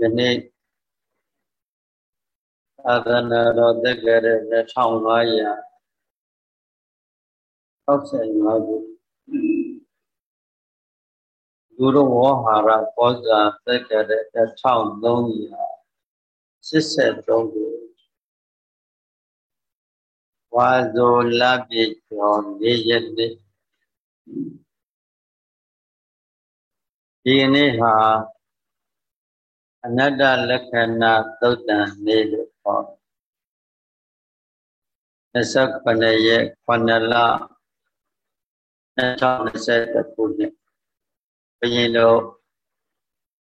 ယနေ့သာသနာတော်တက္ကရာ2500 65ခုဒုရဝဟာရကောဇာတက္ကရာ1383ခုဝါဇိုလပိကျော်၄ရက်နေ့ဒီနေ့ဟာ အနတ္တလက္ခဏာသုတ်တံနေ့လို့ခေါ်29ရက်9လ2021ခုနှစ်ဘုရင်တို့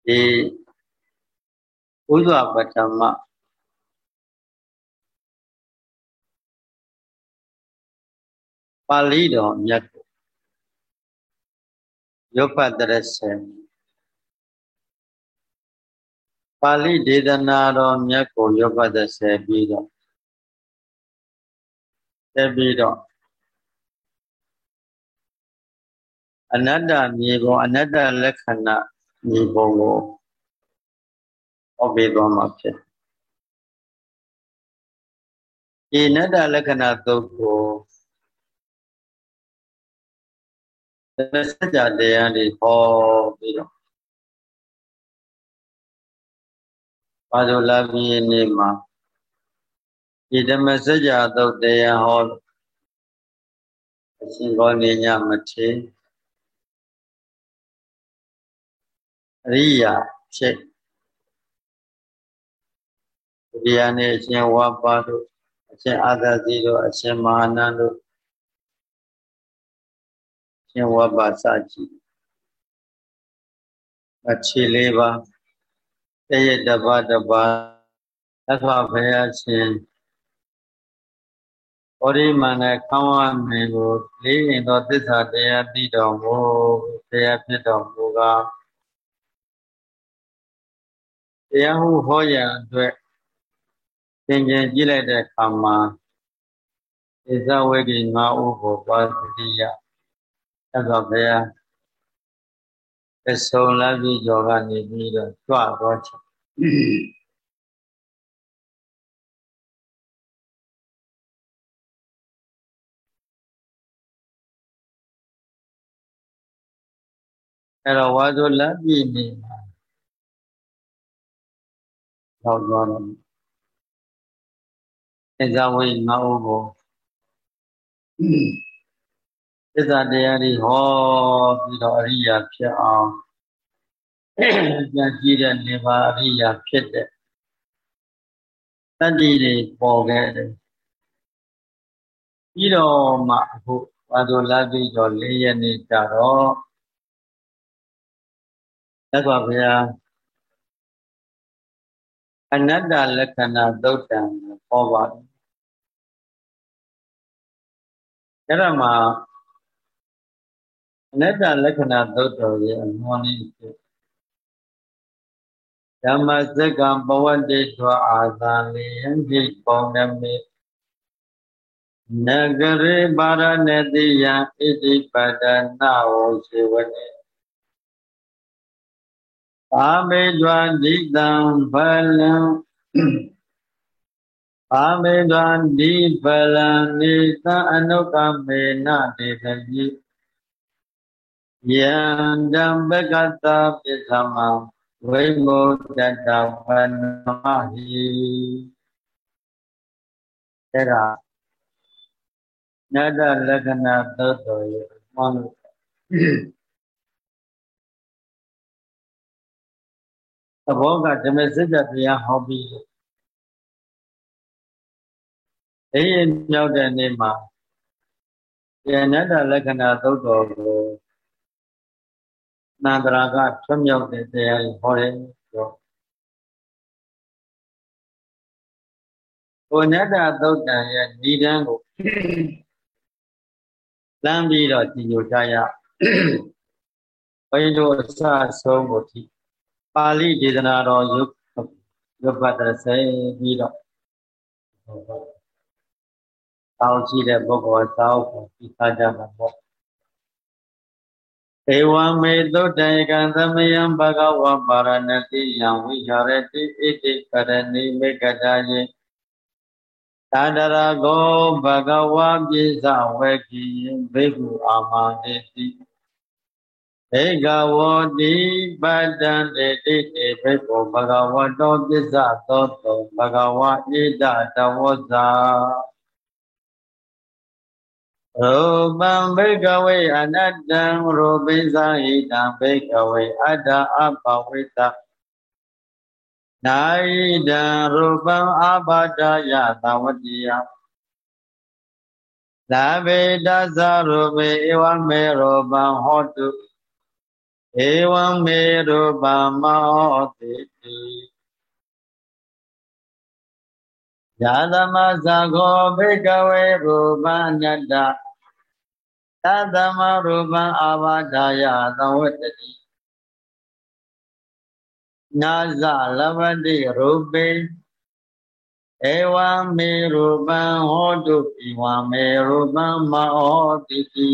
ဒီဥဒ္ဓပထမပါဠိတော်မြတ်ကိုရုပ်ပတ်တရစေ ပါဠိဒေသနာတော်မြတ်ကိုရုပ်ပတ်တရစေပြီးတော့တက်ပြီးတော့အနတ္တမြေပုံအနတ္တလက္ခဏာမြေပုံကိုဟောပေးသွားမှာဖြစ်ဒီအနတ္တလက္ခဏာသုတ်ကိုသမစကြတရားတွေဟောပြီးတော့ ဘာလို့လာပြီးနေမှာဒီဓမ္မစကြာသုတ်တရားဟောအရှင်ကောနေညမထေအရိယာဖြစ်ဒီရနဲ့အရှင်ဝါပါတို့အရှင်အာသဇီတို့အရှင်မဟာနန္တို့အရှင်ဝါပါစကြည်အခြေလေးပါ တရတပါတပါသက္ကဘုရားရှင်ဩရိမန္တခေါင်းဝမေကိုလေးရင်သောသစ္စာတရားသိတော်မူတရားဖြစ်တော်မူကားတရားဟုဟောရန်အတွက်သင်ကျင်ကြည့်လိုက်တဲ့အခါမှာဣဇဝေဒီငါးဦးကိုပါတိယသက္ကဘုရား အစုံလာပြီးကြောကနေပြီးတော့ကြွသွားချင်အဲ့တော့ဝါဇုလပြည့်နေမှာရောက်သွားတော့အဇဝိငါးဦးကို သစ္စာတရားတွေဟောပြီးတော့အရိယာဖြစ်အောင်ပြန်ကြည့်တဲ့နေပါအရိယာဖြစ်တဲ့တတ္တိတွေပေါ်ခဲ့တယ်ပြီးတော့မှအခုဘာလို့လာပြီးတော့၄ရက်နေကြတော့သက်တော်ဘုရားအနတ္တလက္ခဏာသုတ်တံဟောပါတယ်အဲ့ဒါမှာ အနတ္တလက္ခဏာသုတ်တော်ရဲ့အမှန်လေးဖြစ်ဓမ္မစက္ကံပဝတ္တိထွာအာသံလေယံခိပေါဏမေနဂရေပါရဏတိယံဣတိပတနာဝေစေဝနေပါမေဒွာဒိတံဖလံပါမေဒွာဒိဖလံနိသအနုကမေနတေတ တိယံတံပကတပိသမံဝိမုတ္တတဝနမဟိအဲ့ဒါနတ္တလက္ခဏာသုတ်တော်ရဲ့မှန်လို့သဘောကဓမ္မစကြာတရားဟောပြီးအေးမြောက်တဲ့နေ့မှာဉာဏတ္တလက္ခဏာသုတ်တော်ကို နန္ဒရာကထွတ်မြောက်တဲ့တရားကိုဟောတယ်ပြောဘုဏတ္တသုတ်တံရဲ့ဤတန်းကိုလမ်းပြီးတော့ကြည်ညိုကြရဘုရင်တို့အစဆုံးကိုဒီပါဠိဒေသနာတော်ယုတ်ယုတ်ပတ်တဲ့ဆေပြီးတော့တောင်းကြည့်တဲ့ပုဂ္ဂိုလ်သောက်ကိုပြီးသားကြမှာပေါ့ ဧဝံမေသုတ္တယကံသမယံဘဂဝပါရဏတိယံဝိဟာရတိဣတိကရဏိမေကတာယေသာဒရဂောဘဂဝပိစဝေကိဘိက္ခုအာမတေတိဧကဝတိပတ္တံတေတိတေဘိက္ခုဘဂဝတောပစ္စသောတောဘဂဝဣဒတဝဇ္ဇာ ရူပံဘိကဝေအနတ္တံရူပိသဟိတံဘိကဝေအတ္တအပဝိတနာဣဒံရူပံအဘာဒယသဝတိယလာဗေတသရူပေဧဝမေရူပံဟောတုဧဝမေရူပံမောတိတိ ယာသမသခောဘိကဝေရူပံအနတ္တသသမရူပံအာဘာဒာယသဝတ္တိနာဇလဗတိရူပေဧဝမေရူပံဟောတုဧဝမေရူပံမဟောတိတိ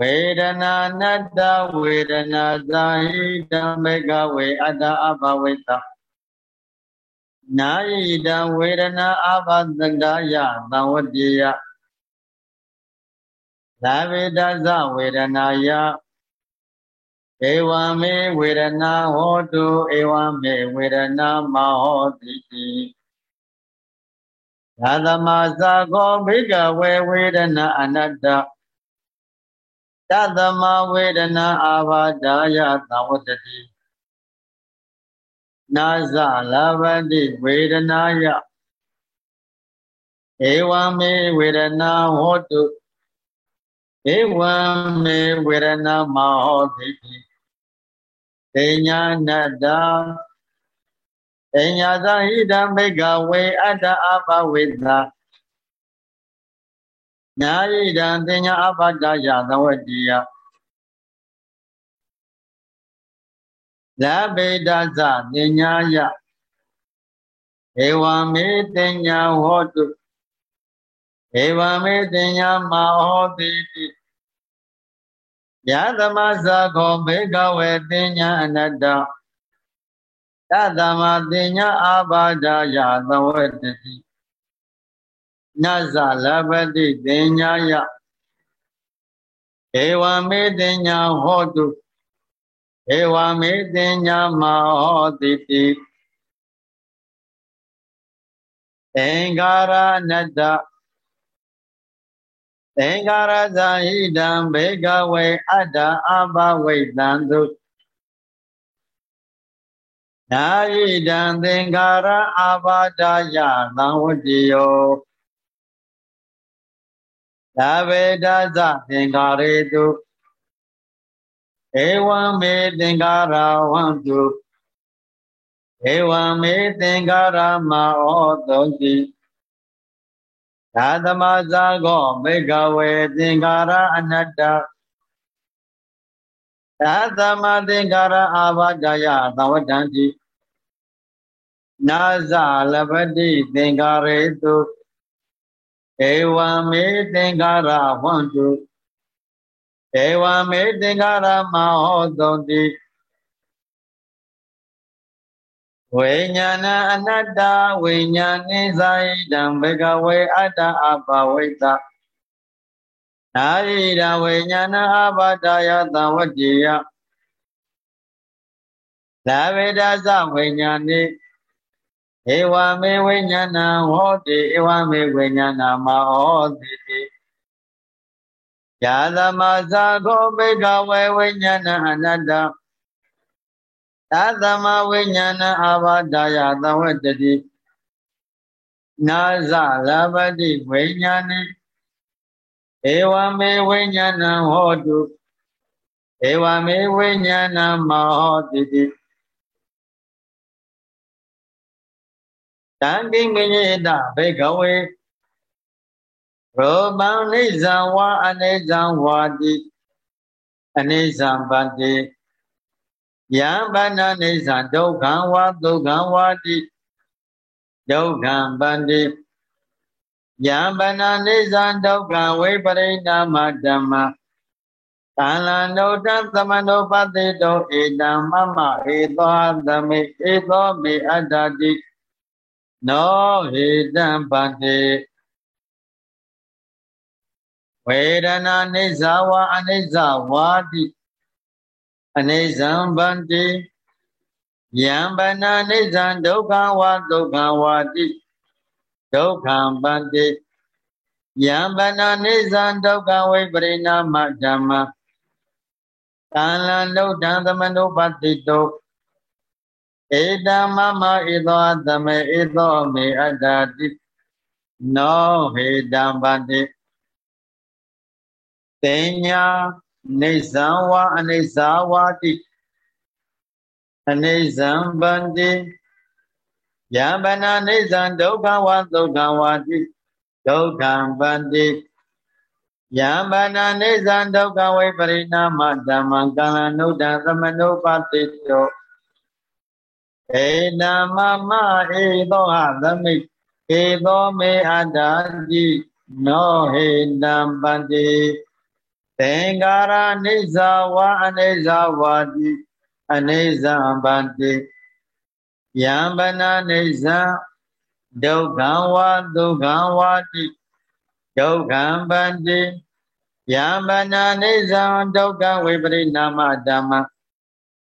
ဝေဒနာနတ္တဝေဒနာဇာဟိတံမေကဝေအတ္တအဘဝေတ နာယိတံဝေဒနာအဘသန္တယသံဝတ္တိယသာဝေဒသဝေဒနာယဧဝံမေဝေဒနာဟောတုဧဝံမေဝေဒနာမဟောတိတိသာသမသာခောဘိကဝေဝေဒနာအနတ္တတသမဝေဒနာအာဘာဒာယသဝတ္တိ နာဇလဗတိဝေဒနာယဧဝံမေဝေဒနာဟောတုဧဝံမေဝေရဏမဟောတိတေညာနတ္တတေညာသဟိတံဘိကဝေအတ္တအပဝေသညာယိတံတေညာအပတ္တယသဝတိယ လဗေဒသတေညာယဧဝံမေတေညာဟောတုဧဝံမေတင်ညာမဟောတိတိယသမသခောဘေကဝေတင်ညာအနတ္တတသမတင်ညာအာဘာဒာယသဝတ္တိနဇလပတိတင်ညာယဧဝံမေတင်ညာဟောတု ဧဝံမေတင်ညာမဟောတိတိသင်္ကာရနတ္တသင်္ကာရဇာဟိတံဘေကဝေအတ္တအဘဝိတံသုနာဟိတံသင်္ကာရအာဘာဒယသံဝတိယောသာဝေဒသသင်္ကာရေတု ဧဝံမေသင်္ကာရဝံတုဧဝံမေသင်္ကာရမဩသောတိသာသမဇာကောမေကဝေသင်္ကာရအနတ္တသာသမသင်္ကာရအာဘဒယသဝတ္တံတိနာဇလပတိသင်္ကာရေတုဧဝံမေသင်္ကာရဝ န္တုဧဝံမေသင်္ကာရမဟောတုတိဝိညာဏအနတ္တဝိညာနိဇာယိတံဘေကဝေအတ္တအပဝိတနာယိတံဝိညာဏအပတယသံဝတ္တိယလာဝေဒသဝိညာနိဧဝမေဝိညာဏဟောတိဧဝမေဝိညာဏမဟောတိ တိယာသမဇာခောဘေကဝေဝိညာဏအနတ္တသသမဝိညာဏအာဘာဒာယသဝတ္တိနာဇလပတိဝိညာဏိဧဝမေဝိညာဏဟောတုဧဝမေဝိညာဏမဟောတိတိတံကိငညေတဘေကဝေ ရောပံနိဇံဝါအနေဇံဝါတိအနေဇံပတိယံဗန္နနေသဒုက္ခံဝါဒုက္ခံဝါတိဒုက္ခံပန္တိယံဗန္နနေသဒုက္ခံဝိပရိနာမဓမ္မကာလန္တုတသမန္တောပတိတောဧတံမမဧသောသမေဧသောမေအတ္တတိနောဟေတံပတိ ဝေဒနာနိစ္စဝါအနိစ္စဝါတိအနိစ္စံဗန္တိယံဗနာနိစ္စံဒုက္ခဝါဒုက္ခဝါတိဒုက္ခံဗန္တိယံဗနာနိစ္စံဒုက္ခဝိပရိနာမဓမ္မကာလံဒုဒ္ဓံသမနုပတိတောဧတမမဧသောသမေဧသောမေအတ္တတိနောဟေတံဗန္တိ တေညာနေဇံဝအနိစ္စဝါတိအနိစ္စံဗန္တိယံဗနာနိစ္စံဒုက္ခဝဒုက္ခဝါတိဒုက္ခံဗန္တိယံဗနာနိစ္စံဒုက္ခဝိပရိနာမဓမ္မံကံလနုဒ္ဒသမနုပတိတောဧနမမဧသောဟသမိဧသောမေအတ္တာတိနောဟေတံပန္တိ သင်္ကာရအိစ္ဆဝါအိစ္ဆဝါတိအိစ္ဆဗန္တိယံဗနာအိစ္ဆဒုက္ခံဝါဒုက္ခံဝါတိဒုက္ခံဗန္တိယံဗနာအိစ္ဆဒုက္ခဝိပရိနာမဓမ္မ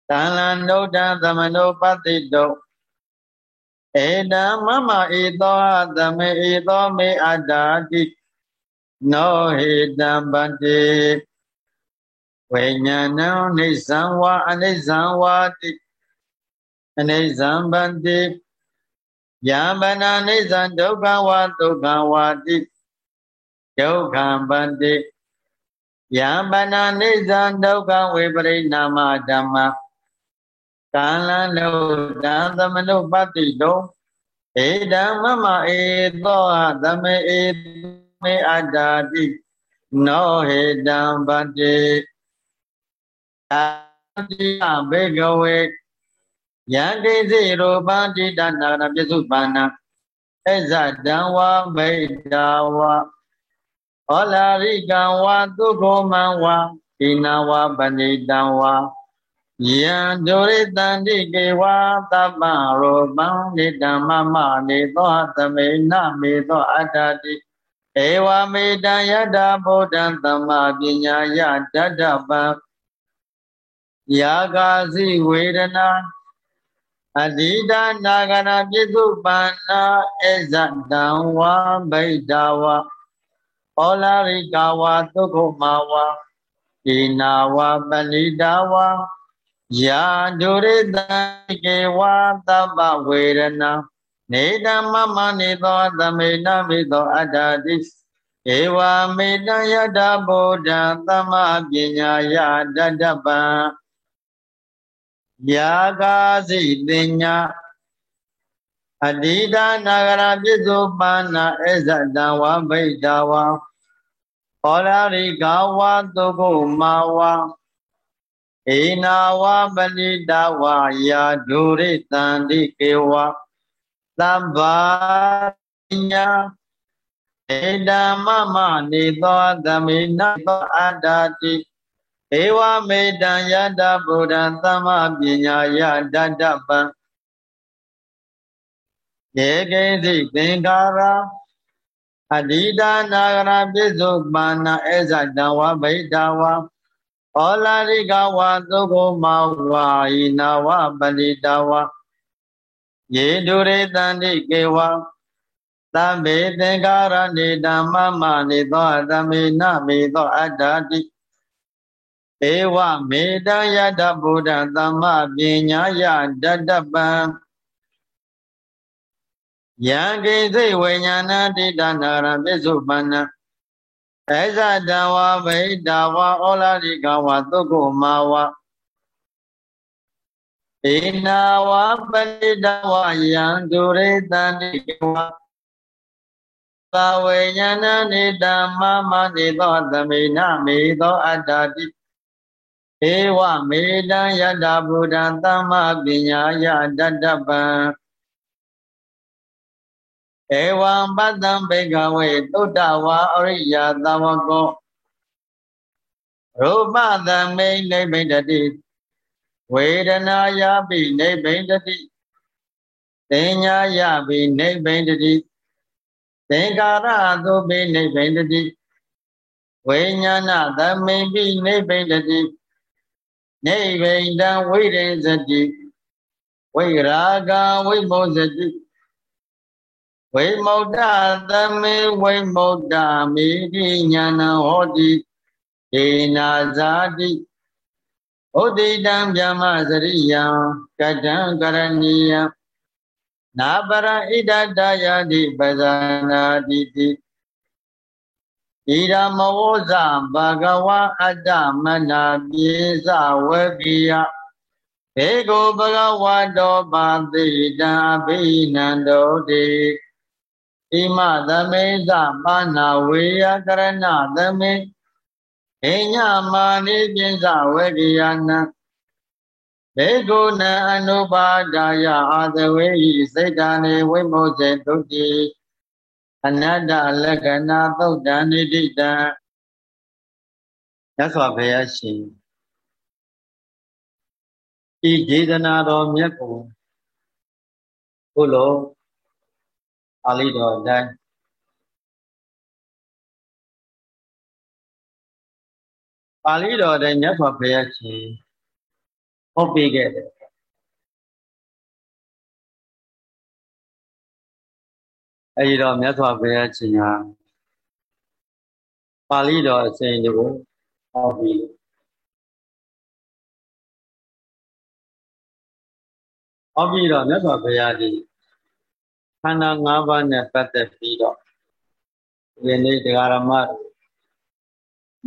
သံလန္နုဒ္ဒသမနုပတိတောဧတံမမဧသောသမေဧသောမေအတ္တာတိ နောဟေတံပတိဝိညာဏံအိစ္ဆံဝါအနိစ္ဆံဝါတိအနိစ္ဆံပတိယံဗနာနိစ္ဆံဒုက္ခဝါဒုက္ခဝါတိဒုက္ခံပတိယံဗနာနိစ္ဆံဒုက္ခဝေပရိနာမဓမ္မကာလံလောတံသမနုပတ္တိတောဧတံမမဧသောသမေဧ မေအတ္တာတိနောဟေတံပတိအာတိယဘေကဝေယံတိစိရူပံတိတနာရပစ္စုပန္နအဇတံဝမိတ်တာဝဟောလာရိကံဝသုခောမံဝဣနာဝပဏိတံဝယံဒုရိတန္တိကေဝသဗ္ဗရောပံနိတမမနေသောသမေနမေသောအတ္တတိ ဧဝမေတံယတ္တဗုဒ္ဓံသမ္မာပညာယတတ္တပံယာဂာစီဝေဒနာအဓိတာနာဂနာပြစ္စုပန္နာအဇတံဝါဗိဒာဝဩလာရိကဝါသုခမဝါဣနာဝပဏိတာဝါယာဒုရိတကေဝသဗ္ဗဝေရဏ နေတမမနေသောသမေနမိသောအတ္တတိဧဝမေတယတဗုဒ္ဓံသမ္မာပညာယတတ္တပံယာကာစိတင်ညာအတ္တိဒနာဂရပြစ္စုပန္နာအဇတံဝဗိဒာဝါဟောလာရိကဝါသုကုမာဝါဧနာဝပဏိတဝါယာဒုရိတန္တိကေဝ သဗ္ဗညာဧတမမနေသောသမိနသောအတ္တတိဧဝမေတံယတ္တဗုဒ္ဓံသမ္မာပညာယတတ္တပံယေကိသိသင်္ကာရအဓိတာနာဂရပိစုပန္နဧဇတံဝဗိဒာဝဩလာရိကဝသုခောမဝါဟိနာဝပတိတဝ ယေဒုရေတန္တိကေဝသဗ္ဗေသင်္ကာရနေဓမ္မမနေသောသမေနမေသောအတ္တတိဧဝမေတံယတဗုဒ္ဓသမ္မာပညာယတတ္တပံယံကိသိဝိညာဏတိတနာရပိစုပန္နဧဇတံဝဗိတဝဩလာရိကဝသုက္ခုမာဝဧ နာဝပတိတဝယံဒုရေတန္တိဝသဝိညာဏနေတမမနေသောသမိနမေသောအတ္တတိဧဝမေတံယတ္တဗုဒ္ဓံသမ္မာပညာယတတ္တပံဧဝံပတ္တံဘေကဝေသုတ္တဝါအရိယသဝကောရူပသမိန်နိဗ္ဗိတတိ ဝေဒနာယပိနိဗ္ဗိတတိတင်ညာယပိနိဗ္ဗိတတိသင်္ကာရသုပိနိဗ္ဗိတတိဝိညာဏသမိန်ပိနိဗ္ဗိတတိနိဗ္ဗိတံဝိရိဇတိဝိရာဂဝိမောဇတိဝိမုဒ္ဒသမေဝိမုဒ္ဒမိတိညာဏဟောတိဒေနာဇာတိ ဥဒိတံဗျမစရိယံကတံကရဏီယံနာပရဣဒတယတိပဇာနာတိတိဣရမဝောဇဘဂဝါအတ္တမနာပြေဇဝေကိယဘေကိုဘဂဝါတောပါတိတံအဘိနန္တောတိဣမသမေဇပါဏဝေယကရဏသမေ အိညာမာနိပိစဝေကိယနံဘေကုဏံအနုပါဒာယအာသဝေဟိစိတ်တံနေဝိမောဇေတုတိအနတ္တလက္ခဏာသုတ်တံနိတိတံရသော်ဘုရားရှင်ဤဒေသနာတော်မြတ်ကိုဘုလိုပါဠိတော်အတိုင်း ပါဠိတော်တဲ့မြတ်စွာဘုရားရှင်ဟောပေးခဲ့တယ်အဲဒီတော့မြတ်စွာဘုရားရှင်ဟာပါဠိတော်အစဉ်ကိုဟောပြီးဟောပြီးတော့မြတ်စွာဘုရားကြီးခန္ဓာ၅ပါးနဲ့ပတ်သက်ပြီးတော့ဒီနေ့တရားဓမ္မတွေ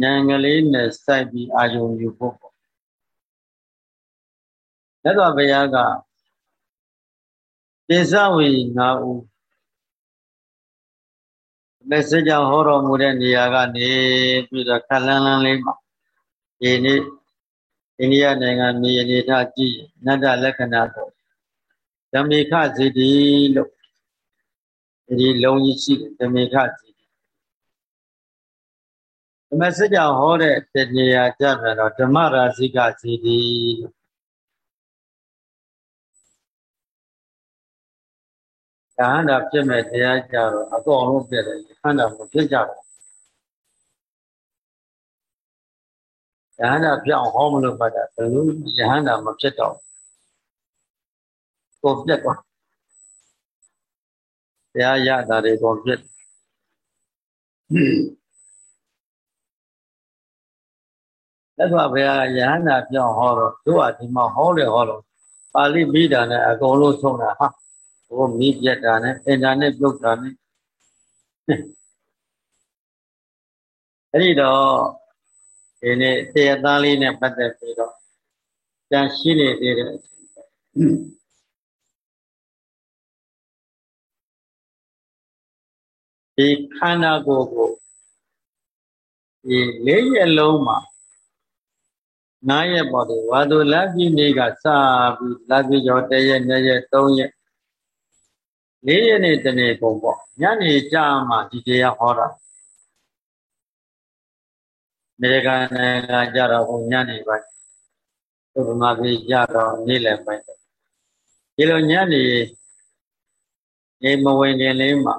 ဉာဏ်ကလေးနဲ့စိုက်ပြီးအာယုံယူဖို့ပေါ့လက်တော်ဘုရားကပိစဝေငါဦးလက်စကြောင့်ဟောတော်မူတဲ့နေရာကနေပြီးတော့ခလန်းလန်းလေးမှာဒီနေ့အိန္ဒိယနိုင်ငံမြေအနေထားကြည့်နတ္တလက္ခဏာတော့ဓမေခဇေတိလို့ဒီလုံးကြီးရှိတယ်ဓမေခဇေ မစကြာဟောတဲ့တနေရာကြပြန်တော့ဓမ္မရာဇိကစီတီဓာဟန္တာဖြစ်မဲ့တရားကြတော့အကုန်လုံးပြည့်တယ်ဟန္တာမဖြစ်ကြဘူးဓာဟန္တာပြောင်းဟောမလို့ပတ်တာဘယ်လိုဓာဟန္တာမဖြစ်တော့ကိုပြက်သွားတရားရတာတွေကိုပြက် လက်စွာဘုရားယဟန္တာပြောင်းဟောတော့တို့ကဒီမှာဟောတယ်ဟောတော့ပါဠိမိတာနဲ့အကုန်လုံးဆုံးတာဟာဟိုမိပြက်တာနဲ့အင်တာနက်ပြုတ်တာနဲ့အဲ့ဒီတော့ဒီနေ့တရားသားလေးနဲ့ပတ်သက်ပြီးတော့ကြံရှိနေသေးတဲ့အချိန်ဒီခန္ဓာကိုယ်ကိုဒီလေးရက်လုံးမှာ 9ရက်ပေါ့လေဝါသူလပြည့်နေ့ကစပြီးလပြည့်ကျော်1ရက်2ရက်3ရက်၄ရက်နေ့တနေ့ပုံပေါ့ညနေကြာမှဒီတရားဟောတာနေကနိုင်ငံကြတော့ဟိုညနေပိုင်းသုဗမာပြည်ကြတော့နေ့လယ်ပိုင်းဒီလိုညနေနေမဝင်ခင်လေးမှာ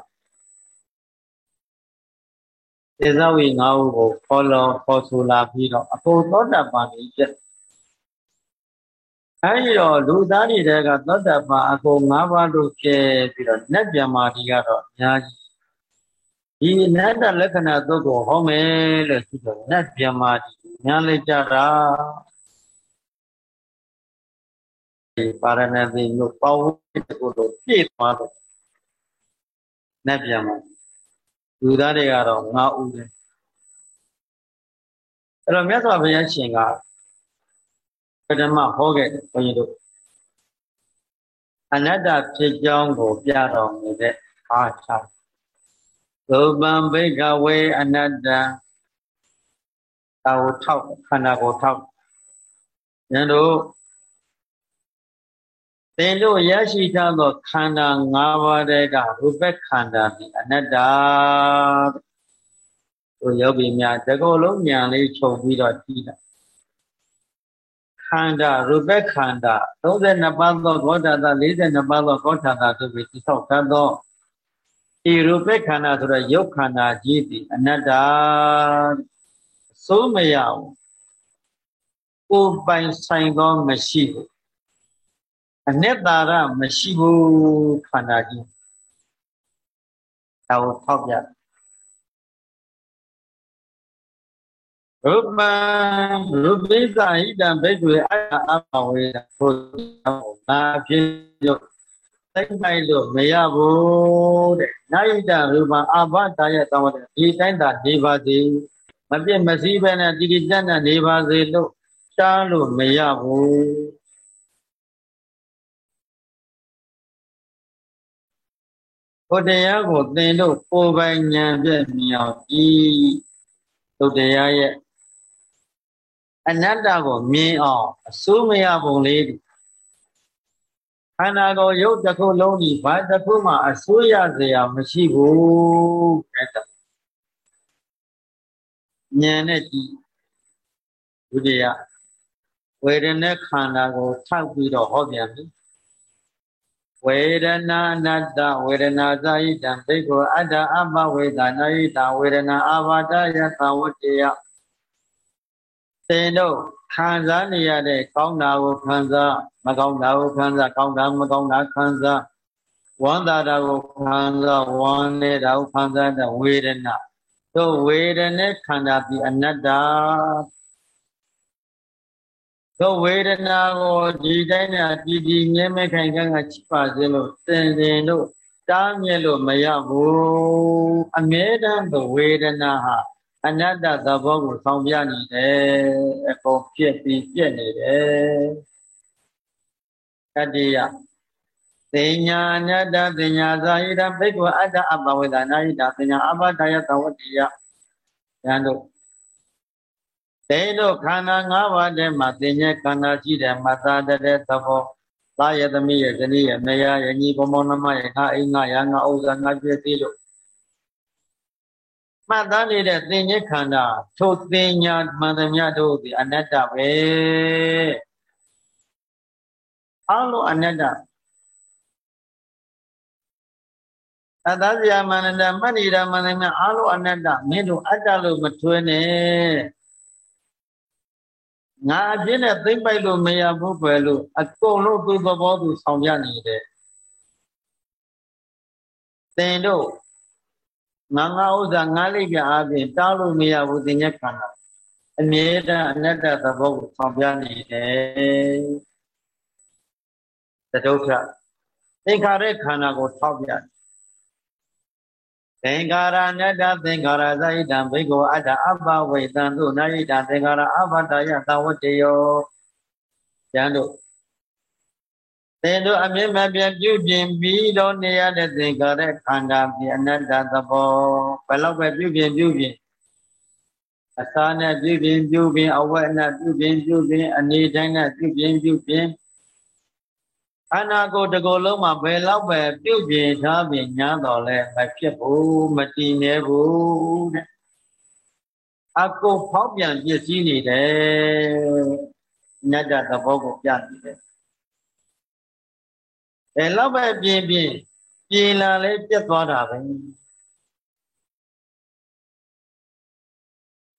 သေဇဝိငါးဦးကိုခေါ်လောခေါ်ဆိုလာပြီးတော့အကုန်သောတာပန်ကြီးဖြစ်အဲဒီတော့လူသားတွေတဲကသောတာပန်အကုန်၅ပါးတို့ဖြစ်ပြီးတော့နတ်ပြမာတိကတော့အများကြီးဒီနတ်တလက္ခဏာသုတ်ကိုဟောမယ်လို့ဆိုတော့နတ်ပြမာတိညာလိုက်ကြတာဒီပါရဏသီမျိုးပေါင်းကိုလို့ပြည့်သွားတော့နတ်ပြမာတိ လူသားတွေကတော့၅ဦးပဲအဲ့တော့မြတ်စွာဘုရားရှင်ကပထမဟောခဲ့တယ်ဘုန်းကြီးတို့အနတ္တဖြစ်ကြောင်းကို ပြတော်မူတဲ့အားချသုပံဘိကဝေအနတ္တတာဝထောက်ခန္ဓာကိုထောက်ဉာဏ်တို့ သင်တို့ရရှိထားသောခန္ဓာ၅ပါးတည်းကရူပခန္ဓာဒီအနတ္တရတို့ယောဂီများတကောလုံးဉာဏ်လေးချုပ်ပြီးတော့ကြည့်တာခန္ဓာရူပခန္ဓာ32ပါးသောဂေါတတာ42ပါးသောဂေါတတာတို့ပြီးသိဆောက်တတ်သောဤရူပခန္ဓာဆိုတော့ယုတ်ခန္ဓာကြီးသည်အနတ္တစိုးမရဘူးကိုယ်ပိုင်ဆိုင်သောမရှိဘူး အနှစ်သာရမရှိဘူးခန္ဓာကြီးဒါကိုထောက်ပြရူပံရူပိသဟိတံဘိက္ခွေအအဘဝေထိုနာဖြစ်လို့သိမ့်လိုက်လို့မရဘူးတဲ့နာယိတရူပံအဘတာယတောင်းတဲ့ဒီတိုင်းသာနေပါစေမပြည့်မစည်းပဲနဲ့တည်တည်တတ်တတ်နေပါစေလို့ရှားလို့မရဘူး ဘုတရားကိုသင်တို့ကိုယ်ပိုင်ဉာဏ်ဖြင့်မြင်အောင်ဤသုတရားရဲ့အနတ္တကိုမြင်အောင်အစိုးမရပုံလေးခန္ဓာကိုယ်ရုပ်တစ်ခုလုံးဒီဘာတစ်ခုမှအစိုးရစရာမရှိဘူးတဲ့ဉာဏ်နဲ့ကြည့်ဒုတိယဝေဒနာခန္ဓာကိုထောက်ပြီးတော့ဟောပြန်ပြီ ဝေဒနာအနတ္တဝေဒနာဇာယိတံဒိဋ္ဌောအတ္တအပဝေဒနာယိတဝေဒနာအာဘာတယသဝတ္တယသင်တို့ခံစားနေရတဲ့ကောင်းတာကိုခံစားမကောင်းတာကိုခံစားကောင်းတာမကောင်းတာခံစားဝမ်းသာတာကိုခံစားဝမ်းနေတာကိုခံစားတဲ့ဝေဒနာတို့ဝေဒနာခန္ဓာပြီးအနတ္တ တို့ဝေဒနာကိုဒီတိုင်းနဲ့ဒီဒီမြဲမြဲခိုင်ခိုင်ကချိပါစေလို့သင်တင်တို့တားမြဲလို့မရဘူးအမြဲတမ်းဝေဒနာဟာအနတ္တသဘောကိုဆောင်ပြနေတယ်အကုန်ပြည့်ပြီးပြည့်နေတယ်တတိယသိညာအနတ္တသိညာဇာဟိတဘိက္ခဝအတ္တအပဝေဒနာဟိတသိညာအပဒယသဝတ္တိယဉာဏ်တို့ သိတို့ခန္ဓာ၅ပါးတည်းမှာသိဉ္ဇခန္ဓာရှိတယ်မသာတဲ့သဘောသာယသမီးရဲ့ဇနီးရဲ့မယားရဲ့ညီဘမောနမရဲ့ငါအိမ်ငါရငါဥစ္စာငါပြည့်သေးလို့မှတ်သားနေတဲ့သင်္ညခန္ဓာထိုသင်ညာမှန်သမျှတို့သည်အနတ္တပဲအလုံးအနတ္တအတ္တဇာမန္တမဏိဓမ္မန္တမြအလုံးအနတ္တမင်းတို့အတ္တလို့မထွေးနဲ့ ငါအပြင်းနဲ့သိမ့်ပိုက်လို့မရဘူးပဲလို့အကုန်လုံးသူ့သဘောသူဆောင်ပြနေတယ်သင်တို့ငါငါဥစ္စာငါလိပ်ပြအားဖြင့်တားလို့မရဘူးသင်္ညခန္ဓာအမြဲတမ်းအနတ္တသဘောကိုဆောင်ပြနေတယ်သဒုဋ္ဌသင်္ခါရခန္ဓာကိုထောက်ပြတယ် သင်္ခါရအနတ္တသင်္ခါရသဟိတံဘိက္ခောအတ္တအပဝေတံသူနာယိတံသင်္ခါရအပတ္တယသဝတ္တယောကျမ်းတို့သင်တို့အမြင့်မပြပြုပြင်ပြီးတော့နေရတဲ့သင်္ခါရခန္ဓာပြအနတ္တသဘောဘယ်လောက်ပဲပြုပြင်ပြုပြင်အစာနဲ့ပြုပြင်ပြုပြင်အဝတ်နဲ့ပြုပြင်ပြုပြင်အနေတိုင်းနဲ့ပြုပြင်ပြုပြင် ခန္ဓာကိုယ်တစ်ကိုယ်လုံးမှာဘယ်လောက်ပဲပြုပြင်ထားပြင်ညာတော်လဲမဖြစ်ဘူးမတည်နေဘူးတဲ့အကုန်ဖောက်ပြန်ပြည့်စည်နေတယ်နတ္တသဘောကိုပြနေတယ်အဲလောက်ပဲပြင်းပြင်းပြင်လာလဲပြတ်သွားတာပဲ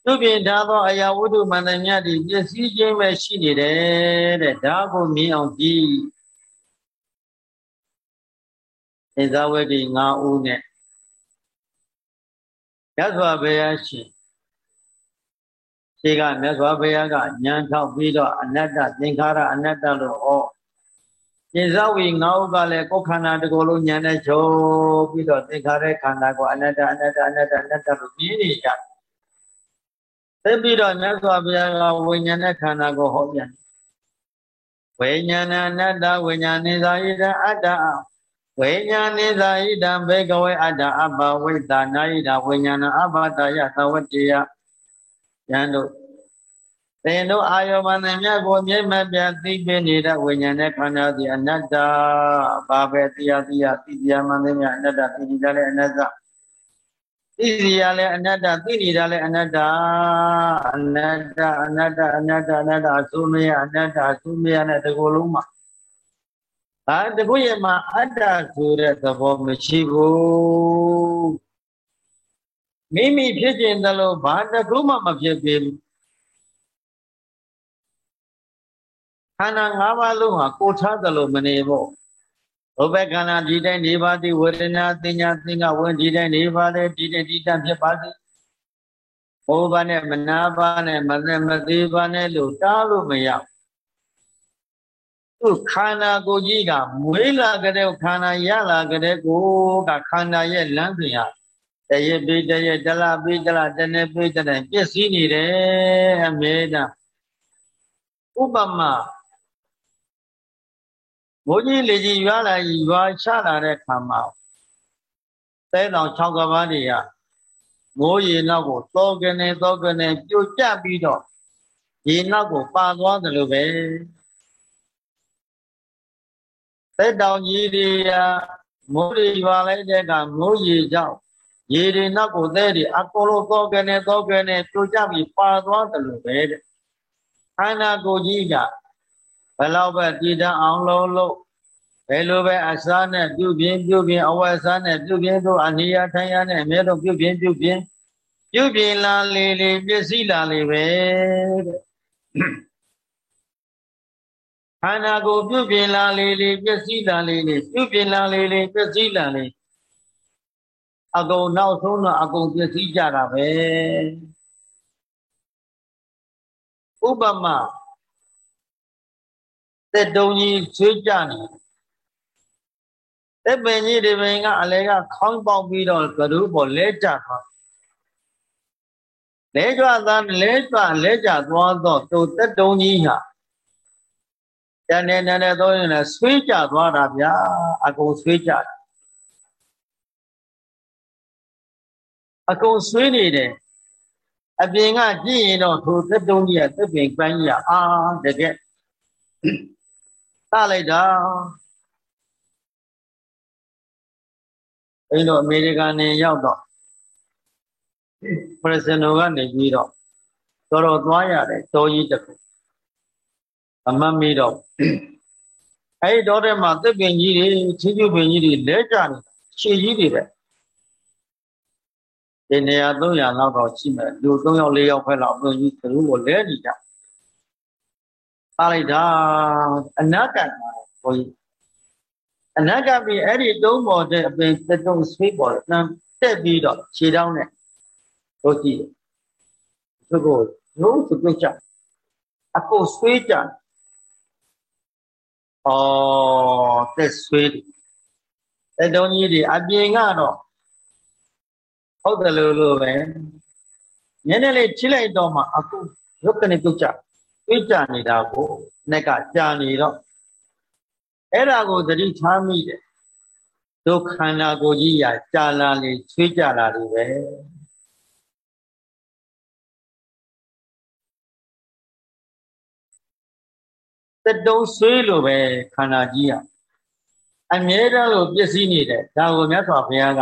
သူပြင်ထားသောအရာဝတ္ထုမှန်သမျှဒီပစ္စည်းချင်းပဲရှိနေတယ်တဲ့ဒါကိုမြင်အောင်ကြည့် သင်္ဇဝတိ5ဦးနဲ့ရသော်ဘုရားရှင်ရှိကမြတ်စွာဘုရားကညံထောက်ပြီးတော့အနတ္တသင်္ခါရအနတ္တလို့ဟောဉ္ဇဝီငါးဥကလည်းကိုယ်ခန္ဓာတစ်ခုလုံးဉာဏ်နဲ့ချုပ်ပြီးတော့သင်္ခါရခန္ဓာကိုအနတ္တအနတ္တအနတ္တအနတ္တလို့မြင်နေကြသိပြီးတော့မြတ်စွာဘုရားကဝိညာဉ်နဲ့ခန္ဓာကိုဟောပြန်ဝိညာဏအနတ္တဝိညာဏိသာယိတအတ္တ ဝိညာဏိသာယိတဘေကဝေအတ္တအဘဝိတနာယိတဝိညာဏအဘတယသဝတ္တယယံတို့သင်တို့အာယောမန္တမြတ်ကိုမြဲမပြတ်သိပင်နေတဲ့ဝိညာဉ်နဲ့ခန္ဓာသည်အနတ္တဘာပဲတရားတရားသိပြမန္တမြတ်အနတ္တသိကြတဲ့အနတ္တသိစီရလဲအနတ္တသိနေတာလဲအနတ္တအနတ္တအနတ္တအနတ္တအနတ္တအစိုးမရအနတ္တအစိုးမရနဲ့တကူလုံးမှာ ဟာတကူရဲ့မှာအတ္တဆိုတဲ့သဘောမရှိဘူးမိမိဖြစ်ခြင်းတလို့ဘာတကူမှမဖြစ်ပေဘူးခန္ဓာ၅ပါးလုံးဟာကိုထားတယ်လို့မနေဘူးဘုဘခန္ဓာဒီတိုင်းနေပါသည်ဝေဒနာသင်ညာသင်္ကဝင်ဒီတိုင်းနေပါလေဒီတိုင်းဒီတိုင်းဖြစ်ပါသည်ဘုဘနဲ့မနာပါနဲ့မသက်မသေးပါနဲ့လို့တားလို့မရ သူခန္ဓာကိုယ်ကြီးကမွေးလာကြတဲ့ခန္ဓာရလာကြတဲ့ကိုကခန္ဓာရဲ့လမ်းစဉ်ဟာတရပိတရတလပိတလတနေပိတနေပြည့်စည်နေတယ်အမေတဥပမာမိုးကြီးလေကြီးရွာလာရွာချလာတဲ့ခါမှာသဲတောင်6ကဘာတွေကမိုးရေနောက်ကိုသောကနေသောကနေပြိုကျပြီးတော့ရေနောက်ကိုပါသွားတယ်လို့ပဲ သဲတောင်ကြီးတွေကမိုးတွေရွာလိုက်တဲ့ကမိုးရေကြောင့်ရေတွေနောက်ကိုသဲတွေအကုန်လုံးသောကနေသောကနေပြိုကျပြီးပါသွားတယ်လို့ပဲတဲ့ခန္ဓာကိုယ်ကြီးကဘယ်လောက်ပဲတည်တံ့အောင်လုံးလို့ဘယ်လိုပဲအစားနဲ့ပြုပြင်းပြုပြင်းအဝတ်စားနဲ့ပြုပြင်းတို့အနိယထိုင်ရနဲ့အမြဲတမ်းပြုပြင်းပြုပြင်းပြုပြင်းလာလေလေပြည့်စည်လာလေပဲတဲ့ ခန္ဓာကိုယ်ပြုပြင်းလာလေလေပြည့်စည်လာလေလေပြုပြင်းလာလေလေပြည့်စည်လာလေအကုန်နောက်ဆုံးတော့အကုန်ပြည့်စည်ကြတာပဲဥပမာတဲ့တုံကြီးဆွေးကြနေတဲ့ပင်ကြီးဒီပင်ကအလဲကခေါင်းပေါက်ပြီးတော့ကဒုပေါ်လဲကြသွားလဲကြသွားလဲကြလဲကြသွားတော့သူတက်တုံကြီးဟာ တန်နေနေတော့ရင်လည်းဆွေးကြသွားတာဗျာအကုန်ဆွေးကြအကုန်ဆွေးနေတယ်အပြင်ကကြည့်ရင်တော့ထိုသက်တုံးကြီးကသက်ပင်ပန်းကြီးကအာတကယ်တလိုက်တာအဲ့တော့အမေရိကန်နေရောက်တော့ပရက်စင်နိုကနေပြီးတော့တော်တော်သွားရတယ်တော်ကြီးတစ်ခု အမတ်မီတော့အဲ့ဒီတော့တဲ့မှာသစ်ပင်ကြီးတွေချင်းကျူပင်ကြီးတွေလဲကြနေရှည်ကြီးတွေပဲဒီနေရာ300လောက်တော့ရှိမယ်လူ3ယောက်4ယောက်ဖက်လောက်အုံကြီးသူတို့ကိုလဲနေကြအားလိုက်တာအနာကတ်ဘုန်းကြီးအနာကပြီးအဲ့ဒီသုံးပေါ်တဲ့အပင်တုံးဆွေးပေါ်တယ်နှမ်းတက်ပြီးတော့ခြေထောက်နဲ့တို့ကြည့်သူကိုလုံးစုပြုတ်ကြအကိုဆွေးကြ အော်တက်ဆွေးတဲ့တုံးကြီးတွေအပြင်ကတော့ဟုတ်တယ်လို့လို့ပဲနည်းနည်းလေးချိလိုက်တော့မှအခုရုပ်ကနေပြုတ်ကြတွေးကြနေတာကိုနဲ့ကကြာနေတော့အဲ့ဒါကိုသတိထားမိတယ်ဒုက္ခန္ဓာကိုကြီးရာကြာလာလေချွေးကြလာတယ်ပဲ တတုံးဆွေးလို့ပဲခန္ဓာကြီးอ่ะအမြဲတမ်းလို့ပြည့်စည်နေတယ်ဒါကိုမြတ်စွာဘုရားက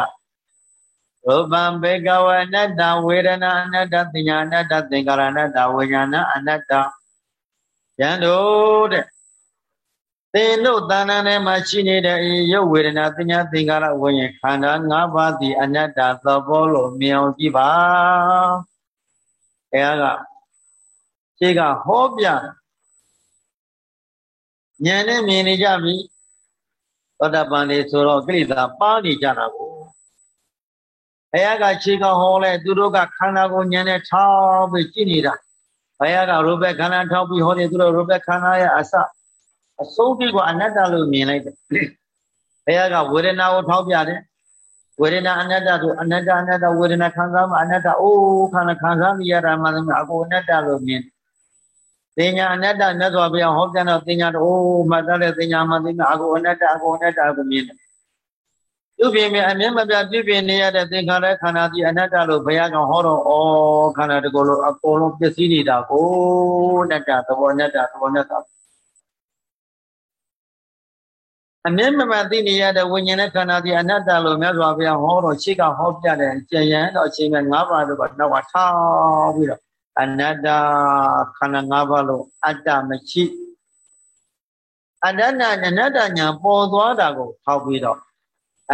ရူပံဘေကဝအနတ္တဝေဒနာအနတ္တသညာအနတ္တသင်္ကာရအနတ္တဝိညာဏအနတ္တယံတို့တဲ့သင်တို့တဏ္ဍာနဲ့မှာရှိနေတဲ့ရုပ်ဝေဒနာသညာသင်္ကာရဝိညာဉ်ခန္ဓာ၅ပါးသည်အနတ္တသဘောလို့မြင်အောင်ကြည့်ပါအဲကခြေကဟောပြ ဉာဏ်နဲ့မြင်နေကြပြီသောတပန်နေဆိုတော့ကိလေသာပါနေကြတာကိုဘုရားကခြေကဟောလဲသူတို့ကခန္ဓာကိုဉာဏ်နဲ့ထောက်ပြီးကြည့်နေတာဘုရားကရုပ်ပဲခန္ဓာထောက်ပြီးဟောတယ်သူတို့ရုပ်ပဲခန္ဓာရဲ့အစအဆုံးထိကအနတ္တလို့မြင်လိုက်တယ်ဘုရားကဝေဒနာကိုထောက်ပြတယ်ဝေဒနာအနတ္တဆိုအနတ္တအနတ္တဝေဒနာခံစားမှအနတ္တအိုးခန္ဓာခံစားမိရတာမှလည်းအကိုအနတ္တလို့မြင်တ င်ညာအနတ္တမြတ်စွာဘုရားဟောပြန်တော့တင်ညာတော့အိုးမှတ်တဲ့တင်ညာမှသိမှအကိုအနတ္တအကိုအနတ္တကိုမြင်တယ်ပြုပြင်မြအမြဲမပြပြုပြင်နေရတဲ့သင်္ခါရခန္ဓာဒီအနတ္တလို့ဘုရားကဟောတော့ဩခန္ဓာတကောလို့အကုန်လုံးပျက်စီးနေတာကိုအနတ္တသဘောအနတ္တသဘောအနတ္တအမြဲမမှန်သိနေရတဲ့ဝိညာဉ်နဲ့ခန္ဓာဒီအနတ္တလို့မြတ်စွာဘုရားဟောတော့ရှေ့ကဟောပြတဲ့ကျန်ရန်တော့အချိန်က၅ပါးလို့ကနောက်ကထားပြီးတော့ အနတ္တခန္ဓာ၅ပါးလို့အတ္တမရှိအနတ္တအနတ္တညာပေါ်သွားတာကိုထောက်ပြီးတော့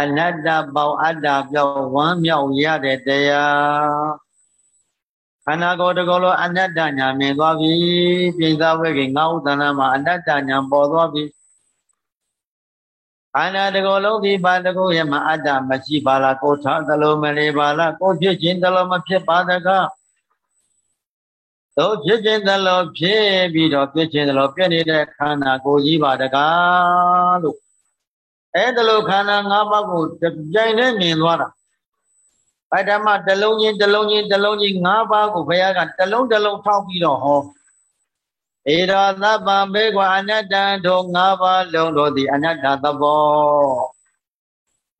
အနတ္တပေါအတ္တပြောင်းဝမ်းမြောက်ရတဲ့တရားခန္ဓာကိုယ်တကောလုံးအနတ္တညာမြင်သွားပြီပြင်သာဝဲကငါးဥဒ္ဒနာမှာအနတ္တညာပေါ်သွားပြီခန္ဓာတကောလုံးဒီပါတကောရဲ့မှာအတ္တမရှိပါလားကိုထားသလိုမလေးပါလားကိုဖြစ်ခြင်းတလို့မဖြစ်ပါတကား တို့ဖြစ်ခြင်းတလို့ဖြစ်ပြီးတော့ဖြစ်ခြင်းတလို့ပြည့်နေတဲ့ခန္ဓာကိုကြီးပါတကားလို့အဲ့ဒါလို့ခန္ဓာ၅ပါးကိုကြိုင်နဲ့မြင်သွားတာဗဓမ္မတလုံးချင်းတလုံးချင်းတလုံးချင်း၅ပါးကိုဘုရားကတလုံးတလုံးထောက်ပြီးတော့ဟောဧရောသဗ္ဗံဘေကွာအနတ္တတို့၅ပါးလုံးတို့သည်အနတ္တသဘော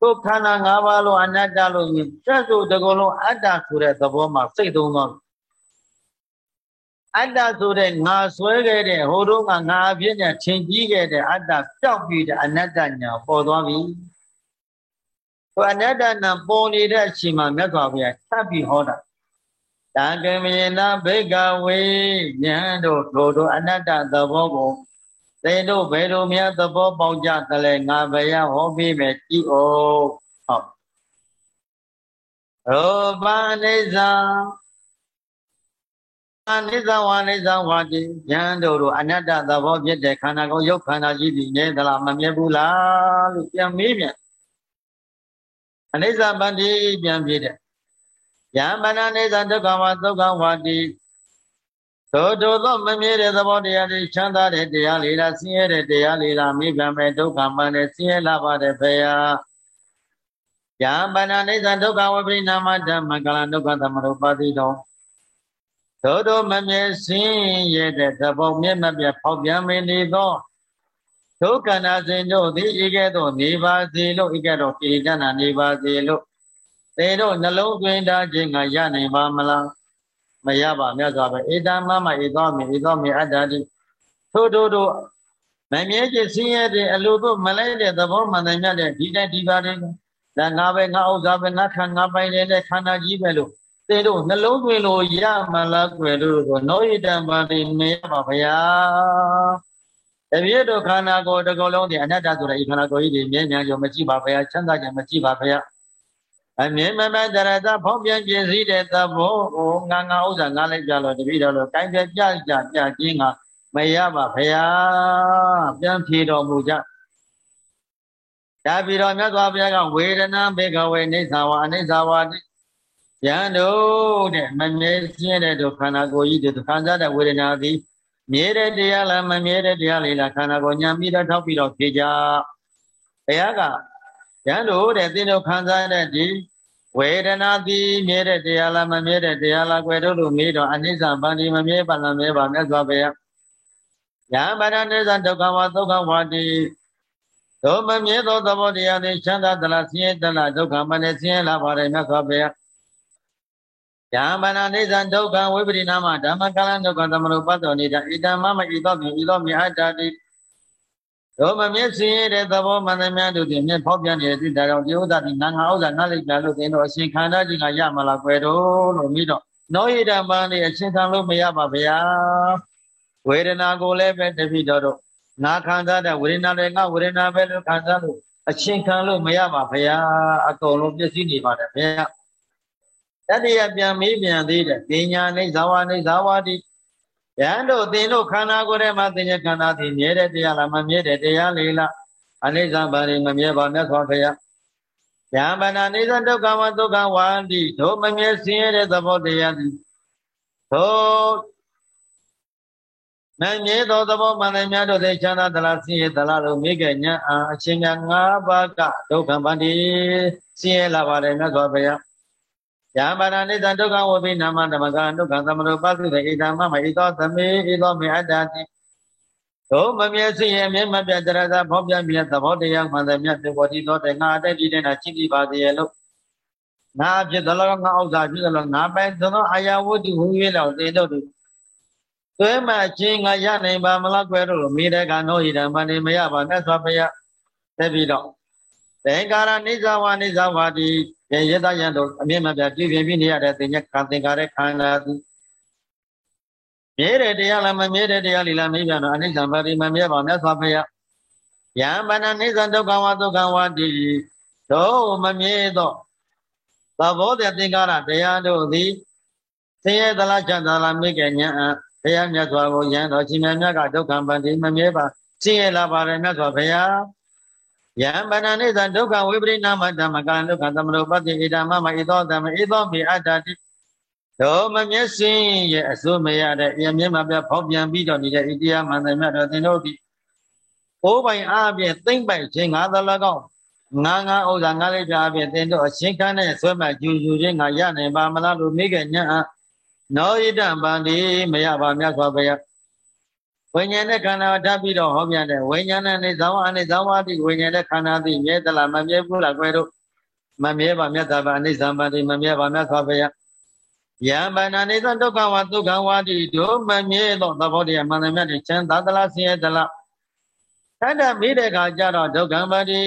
ဒုက္ခနာ၅ပါးလုံးအနတ္တလို့မြင်စက်စုတကုလုံးအတ္တဆိုတဲ့သဘောမှာစိတ်သုံးသွား အတ္တဆိုတဲ့ငါဆွဲခဲ့တဲ့ဟိုတုန်းကငါအဖြစ်နဲ့ထင်ကြီးခဲ့တဲ့အတ္တပျောက်ပြီးတဲ့အနတ္တညာပေါ်သွားပြီဟိုအနတ္တနာပေါ်နေတဲ့အချိန်မှာမြတ်စွာဘုရားထပ်ပြီးဟောတာတံကမေနဘိကဝေဉာဏ်တို့တို့တို့အနတ္တသဘောကိုသင်တို့ဘယ်လိုများသဘောပေါက်ကြသလဲငါဘယ်ရဟောပြီးမယ်ကြည့်အောင်ဟုတ်ရောပနိစ္စ အနိစ္စဝအနိစ္စဝတိဉာဏ်တို့တို့အနတ္တသဘောဖြစ်တဲ့ခန္ဓာကိုယ်ရုပ်ခန္ဓာကြီးပြီးနေသလားမမြဲဘူးလားလို့ပြန်မေးပြန်အနိစ္စဗန္တိပြန်ပြတဲ့ယံမနနိစ္စဒုက္ခဝဒုက္ခဝတိသို့ထို့သောမမြဲတဲ့သဘောတရားတွေချမ်းသာတဲ့တရားလေးလားဆင်းရဲတဲ့တရားလေးလားမိဗံမဲ့ဒုက္ခမှန်တဲ့ဆင်းရဲလာပါတယ်ဖေယယံမနနိစ္စဒုက္ခဝပရိနာမဓမ္မကလဒုက္ခသမရုပါတိတော သို့သောမမြဲဆင်းရဲတဲ့သဘောမျက်မှတ်ပြဖောက်ပြန်မနေသောဒုက္ခနာစဉ်တို့သည်ဤကဲ့သို့နေပါစေလို့ဤကဲ့သို့ပြည်တနာနေပါစေလို့သေတို့နှလုံးသွင်းထားခြင်းကရနိုင်ပါမလားမရပါမြတ်စွာဘုရားဧတမမဧသောမေဧသောမေအတ္တတိထို့ထို့တို့မမြဲခြင်းဆင်းရဲတဲ့အလိုတို့မလိုက်တဲ့သဘောမှန်တယ်မြတ်တဲ့ဒီတိုင်းဒီပါတယ်ဒါငါပဲငါဥစ္စာပဲငါခံငါပိုင်တဲ့ခန္ဓာကြီးပဲလို့ သေတို့နှလုံးသွင်းလို့ရမလားကွယ်လို့ဆိုနောဣတံပါတိမရပါဗျာတပြည့်တို့ခန္ဓာကိုယ်တစ်ခုလုံးဒီအနတ္တဆိုတဲ့ဤခန္ဓာကိုယ်ကြီးဒီမြဲမြံကြမရှိပါဗျာချမ်းသာကြမရှိပါဗျာအမြဲမမတရတဖောက်ပြန်ပြည့်စည်တဲ့သဘောကိုငါငါဥစ္စာငါလိုက်ကြလို့တပည့်တော်လို့ကိုင်းပြကြကြပြခြင်းကမရပါဖရာပြန်ဖြေတော်မူကြဒါပြီးတော့မြတ်စွာဘုရားကဝေဒနာဘေကဝေနေသဝအနိသဝတိ ယံတို့တဲ့မမြဲရှင်းတဲ့ဒုက္ခနာကိုကြီးတဲ့ခံစားတဲ့ဝေဒနာသည်မြဲတဲ့တရားလားမမြဲတဲ့တရားလေးလားခန္ဓာကိုညံပြီးတော့ထောက်ပြီးတော့ဖြေကြဘုရားကယံတို့တဲ့သင်တို့ခံစားတဲ့ဒီဝေဒနာသည်မြဲတဲ့တရားလားမမြဲတဲ့တရားလားကွယ်တို့လို့မေးတော့အနိစ္စဗန္ဒီမမြဲပါလားမြဲပါမြတ်စွာဘုရားယံဗန္ဒနိစ္စဒုက္ခဝဒုက္ခဝတိတို့မမြဲသောသဘောတရားသည်ချမ်းသာသလားဆင်းရဲသလားဒုက္ခမနဲ့ဆင်းရဲလာပါတယ်မြတ်စွာဘုရား ယံဗန္ဒနိစ္စဒုက္ခဝိပရိနာမဓမ္မကလံဒုက္ခသမရုပတ္တောနေတာဣတမမဣသောမြဣသောမြအတ္တတိတို့မမျက်စင်ရတဲ့သဘောမှန်သမျှတို့ဖြင့်မျက်ဖောက်ပြန်နေတဲ့တိတာကြောင့်ဒီဥဒ္ဒတိငါငါဥဒ္ဒငါလိပ်ပြလို့သင်တို့အရှင်ခန္ဓာကြီးကရမလားကွယ်တော့လို့ပြီးတော့နောဣဒံပန်နေအရှင်ခံလို့မရပါဗျာဝေဒနာကိုလည်းပဲတပိတော်တို့ငါခံစားတဲ့ဝေဒနာလည်းငါဝေဒနာပဲလို့ခံစားလို့အရှင်ခံလို့မရပါဗျာအကုန်လုံးပြည့်စည်နေပါတယ်ဗျာ တတိယပြန်မေးပြန်သေးတယ်ပညာနိဇာဝနိဇာဝတိယံတို့သင်တို့ခန္ဓာကိုယ်ထဲမှာသင်ရဲ့ခန္ဓာသည်မြဲတဲ့တရားလားမမြဲတဲ့တရားလေးလားအနိစ္စဘာတွေမမြဲပါမြတ်စွာဘုရားယံဗန္နာနိစ္စဒုက္ခဝဒုက္ခဝါတိတို့မမြဲဆင်းရဲတဲ့သဘောတရားသည်တို့မမြဲသောသဘောမှန်တယ်များတို့သိချမ်းသာသလားဆင်းရဲသလားလို့မိခဲ့ညာအရှင်မြတ်၅ပါးကဒုက္ခဗန္တိဆင်းရဲလာပါတယ်မြတ်စွာဘုရား ယာမရဏိတဒုက္ခဝပိနာမဓမ္မကဒုက္ခသမရုပသုတေဣဒမမဣသောသမေဣသောမေအတ္တတိတို့မမြဲစီရင်မြဲမပြတရသာဖောပြမြဲသဘောတရားမှန်တယ်မြတ်တေဝတိသောတေငါအတ္တဒီတဲ့နာချစ်ကြည့်ပါသေးရဲ့လို့ငါဖြစ်သလားငါဥစ္စာဖြစ်သလားငါပိုင်သောအာယဝတ္တိဟူ၍လောက်တေတို့တို့သွဲမှချင်းငါရနိုင်ပါမလားကွယ်တို့မိတဲ့ကနောဟိတံမနေမရပါနဲ့ဆိုဖယားတက်ပြီးတော့သင်္ကာရနိစ္စဝနိစ္စဝါ ဒီရရတယံတို့အမြင့်မပြပြပြပြနေရတဲ့သင်္ညခသင်္ကာရခန္ဓာသူမြဲတဲ့တရားလားမမြဲတဲ့တရားလီလားမေးပြန်တော့အနိစ္စပါတိမမြဲပါမြတ်စွာဘုရားယံဗန္နနိစ္စဒုက္ခဝဒုက္ခဝတိတို့မမြဲသောသဘောတဲ့သင်္ကာရတရားတို့သည်ဆင်းရဲသလားချမ်းသာလားမေးကြညာဘုရားမြတ်စွာဘုရားတော်ရှင်မြတ်မြတ်ကဒုက္ခပန္တိမမြဲပါဆင်းရဲလာပါတယ်မြတ်စွာဘုရား ယံဗန္နနိစ္စဒုက္ခဝိပရိနာမဓမ္မကံဒုက္ခသမနောပတ္တိဣဒမမဣသောသမဣသောမိအတ္တတိတို့မမျက်စင်းရဲ့အစိုးမရတဲ့အမြင်မပြဖောက်ပြန်ပြီးတော့နေတဲ့ဣတိယမန္တမြတ်တော်သင်တို့ဒီအိုးပိုင်အားဖြင့်သိမ့်ပိုက်ခြင်းငါသလကောက်ငါငါဥစ္စာငါလေးပြအဖြင့်သင်တို့အရှင်းခန်းနဲ့ဆွဲမှယူယူခြင်းငါရနိုင်ပါမလားလို့မိခင်ညာနောဣတံပန္တိမရပါမြတ်စွာဘုရား ဝိညာဉ်နဲ့ခန္ဓာဓာတ်ပြီးတော့ဟောပြန်တယ်ဝိညာဉ်နဲ့နေဇောဝအနေဇောဝတိဝိညာဉ်နဲ့ခန္ဓာသည်မြဲသလားမမြဲဘူးလားကွယ်တို့မမြဲပါမြတ်စွာဘုရားအိဇံပန္တိမမြဲပါမြတ်စွာဘုရားယံဗန္နာနေသဒုက္ခဝဒုက္ခဝါတိတို့မမြဲသောသဘောတရားမှန်တယ်မြတ်တွေချမ်းသာသလားဆင်းရဲသလားတတ်တဲ့မိတဲ့ခါကျတော့ဒုက္ခပတိ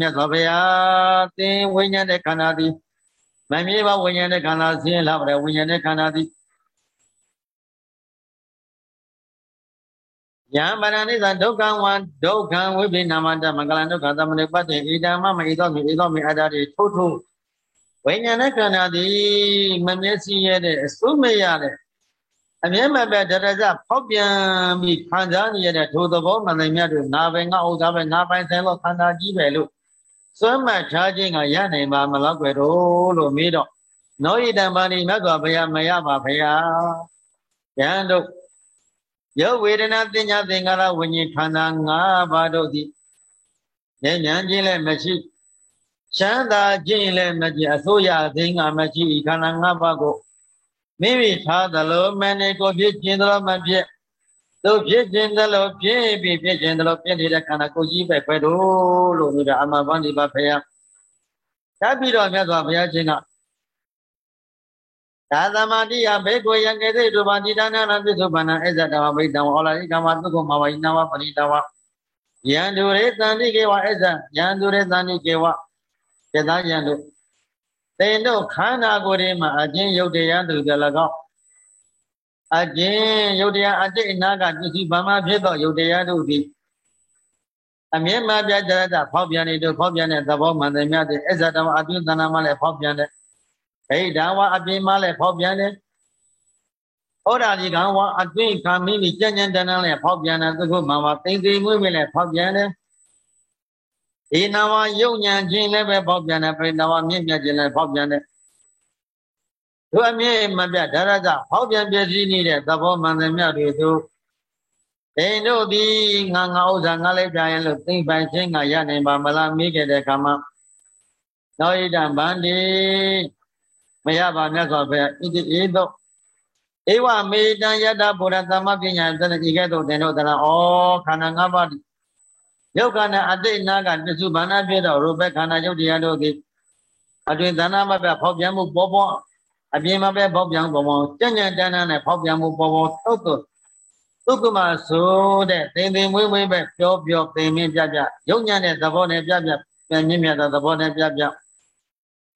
မြတ်စွာဘုရားသင်ဝိညာဉ်နဲ့ခန္ဓာသည်မမြဲပါဝိညာဉ်နဲ့ခန္ဓာဆင်းရဲလာပါတယ်ဝိညာဉ်နဲ့ခန္ဓာသည် ယံဗန္နာနေသဒုက္ခဝဒုက္ခဝိပိနာမတမင်္ဂလဒုက္ခသမဏေပတ္တိဣဒံမမဣသောမိဣသောမိအတ္တတိထို့ထို့ဝိညာဉ်နဲ့ခန္ဓာသည်မမျက်စိရတဲ့အစိုးမရတဲ့အမြဲမပဲတရဇဖောက်ပြန်ပြီးခံစားနေရတဲ့ထိုသဘောမှန်တယ်မြတ်တို့ငါပဲငါဥစ္စာပဲငါပိုင်ဆိုင်လို့ခန္ဓာကြီးပဲလို့စွမ်းမှတ်ထားခြင်းကရနိုင်ပါမလားကွယ်တော့လို့မေးတော့နောဣတံပါဏိမြတ်စွာဘုရားမရပါဘုရားယံတို့ ယောဝေဒနာတင်ညာသင်္ကာရဝิญဉ်ခန္ဓာ၅ပါးတို့သည်ဉာဏ်ဉာဏ်ချင်းလည်းမရှိချမ်းသာခြင်းလည်းမကြည့်အစိုးရသိငါမရှိခန္ဓာ၅ပါးကိုမိမိထားသလိုမနေကိုဖြစ်ခြင်းသလိုမဖြစ်သူဖြစ်ခြင်းသလိုဖြစ်ပြီးဖြစ်ခြင်းသလိုဖြစ်နေတဲ့ခန္ဓာကိုယ်ကြီးပဲပဲတို့လို့ပြောတာအမှန်ပန်းဒီပါဖရာတတ်ပြီးတော့မြတ်စွာဘုရားရှင်က သာသမတိယဘေကိုယံကေသိတုပါတိဒါနနာပိစုပန္နအစ္ဆတဝဘိတံဝောလာရိကမသုခမဝိနဝပရိတဝယံတုရေသန္တိကေဝအစ္ဆယံတုရေသန္တိကေဝယသယံတို့သင်တို့ခန္ဓာကိုယ်တွေမှာအကျဉ်းယုတ်တရားသူကြ၎င်းအကျဉ်းယုတ်တရားအတိတ်အနာကပစ္စည်းဘာမှဖြစ်သောယုတ်တရားတို့သည်အမြဲမှပြကြရတာဖောက်ပြန်နေတို့ဖောက်ပြန်တဲ့သဘောမှန်တယ်များတဲ့အစ္ဆတဝအပြုသဏ္ဍာန်မှလည်းဖောက်ပြန်တဲ့ ဟိဒါဝအပြင်မှလည်းဖောက်ပြန်တယ်ဩရာဒီကံဝအတွင်းခံမိမိကြံ့ကြံ့တန်းတန်းလည်းဖောက်ပြန်တယ်သူကမှမသိသိမွေ့မွေ့လည်းဖောက်ပြန်တယ်ဒီနာဝယုံညာခြင်းလည်းပဲဖောက်ပြန်တယ်ပရိနာဝမြင့်မြတ်ခြင်းလည်းဖောက်ပြန်တယ်သူအမြင့်မပြတ်ဒါရကြဖောက်ပြန်ပြည့်စည်နေတဲ့သဘောမှန်သမျှတွေသူဒိန်တို့ဒီငါငါဥစ္စာငါလည်းပြရင်လို့သိပိုင်ခြင်းကရနိုင်ပါမလားမိခဲ့တဲ့ခါမှာသောဣဒံဗန္တိ မရပါမြတ်စွာဘုရားဣတိဧသောဧဝမေတံယတဗုဒ္ဓသမပညာတဏှိကဲ့သို့တင်တို့တလားဩခန္ဓာ၅ပါးယုတ်ခန္ဓာအတိတ်နာကပစ္စုပန်နာဖြစ်တော့ရူပခန္ဓာယုတ်တရားတို့သည်အတွင်သဏ္ဍမပြဖောက်ပြန်မှုပေါ်ပေါ်အပြင်မှာပဲဖောက်ပြန်ပေါ်ပေါ်ကြံ့ကြံ့တန်းတန်းနဲ့ဖောက်ပြန်မှုပေါ်ပေါ်သုတ်သုတ်သုကမဆိုတဲ့သင်သင်မွေးမွေးပဲပြောပြောသင်မင်းပြပြယုံညံ့တဲ့သဘောနဲ့ပြပြပြန်မြင့်မြတ်တဲ့သဘောနဲ့ပြပြ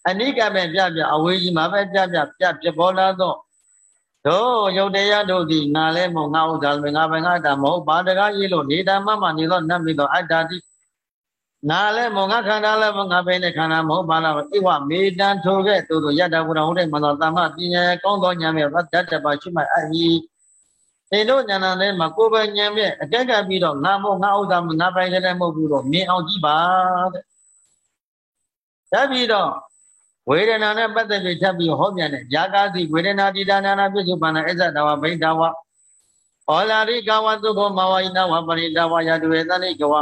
အနိကပဲပြပြအဝေးကြီးမှာပဲပြပြပြပြပေါ်လာတော့တို့ယုတ်တရားတို့ဒီငါလဲမငါဥစ္စာပဲငါပဲငါတာမဟုတ်ဘာတကားရေးလို့နေတာမမှနေတော့နတ်မိတော့အတ္တတိငါလဲမငါခန္ဓာလဲမငါပဲနဲ့ခန္ဓာမဟုတ်ပါလားဣဝမေတံထိုခဲ့သူတို့ယတ္တဘုရားဟုတ်တဲ့မသောတမ္မပညာကောင်းသောဉာဏ်မြတ်ဗတ်တတပါရှိမှအဟိဒီတို့ဉာဏ်နဲ့မှာကိုယ်ပဲဉာဏ်မြတ်အကက်ကပြီးတော့ငါမို့ငါဥစ္စာငါပိုင်တဲ့မဟုတ်ဘူးတော့မြင်အောင်ကြည့်ပါတဲ့ဒါပြီးတော့ ဝေဒနာနဲ့ပတ်သက်ပြီးထပ်ပြီးဟောပြန်တယ်ယာကာတိဝေဒနာတိဒါနာနာပြစ္ဆုပန္နအစ္ဆတဝဗိဒဝဩလာရိကဝသုခောမဝိနဝပရိဒဝယတုေသနိကဝ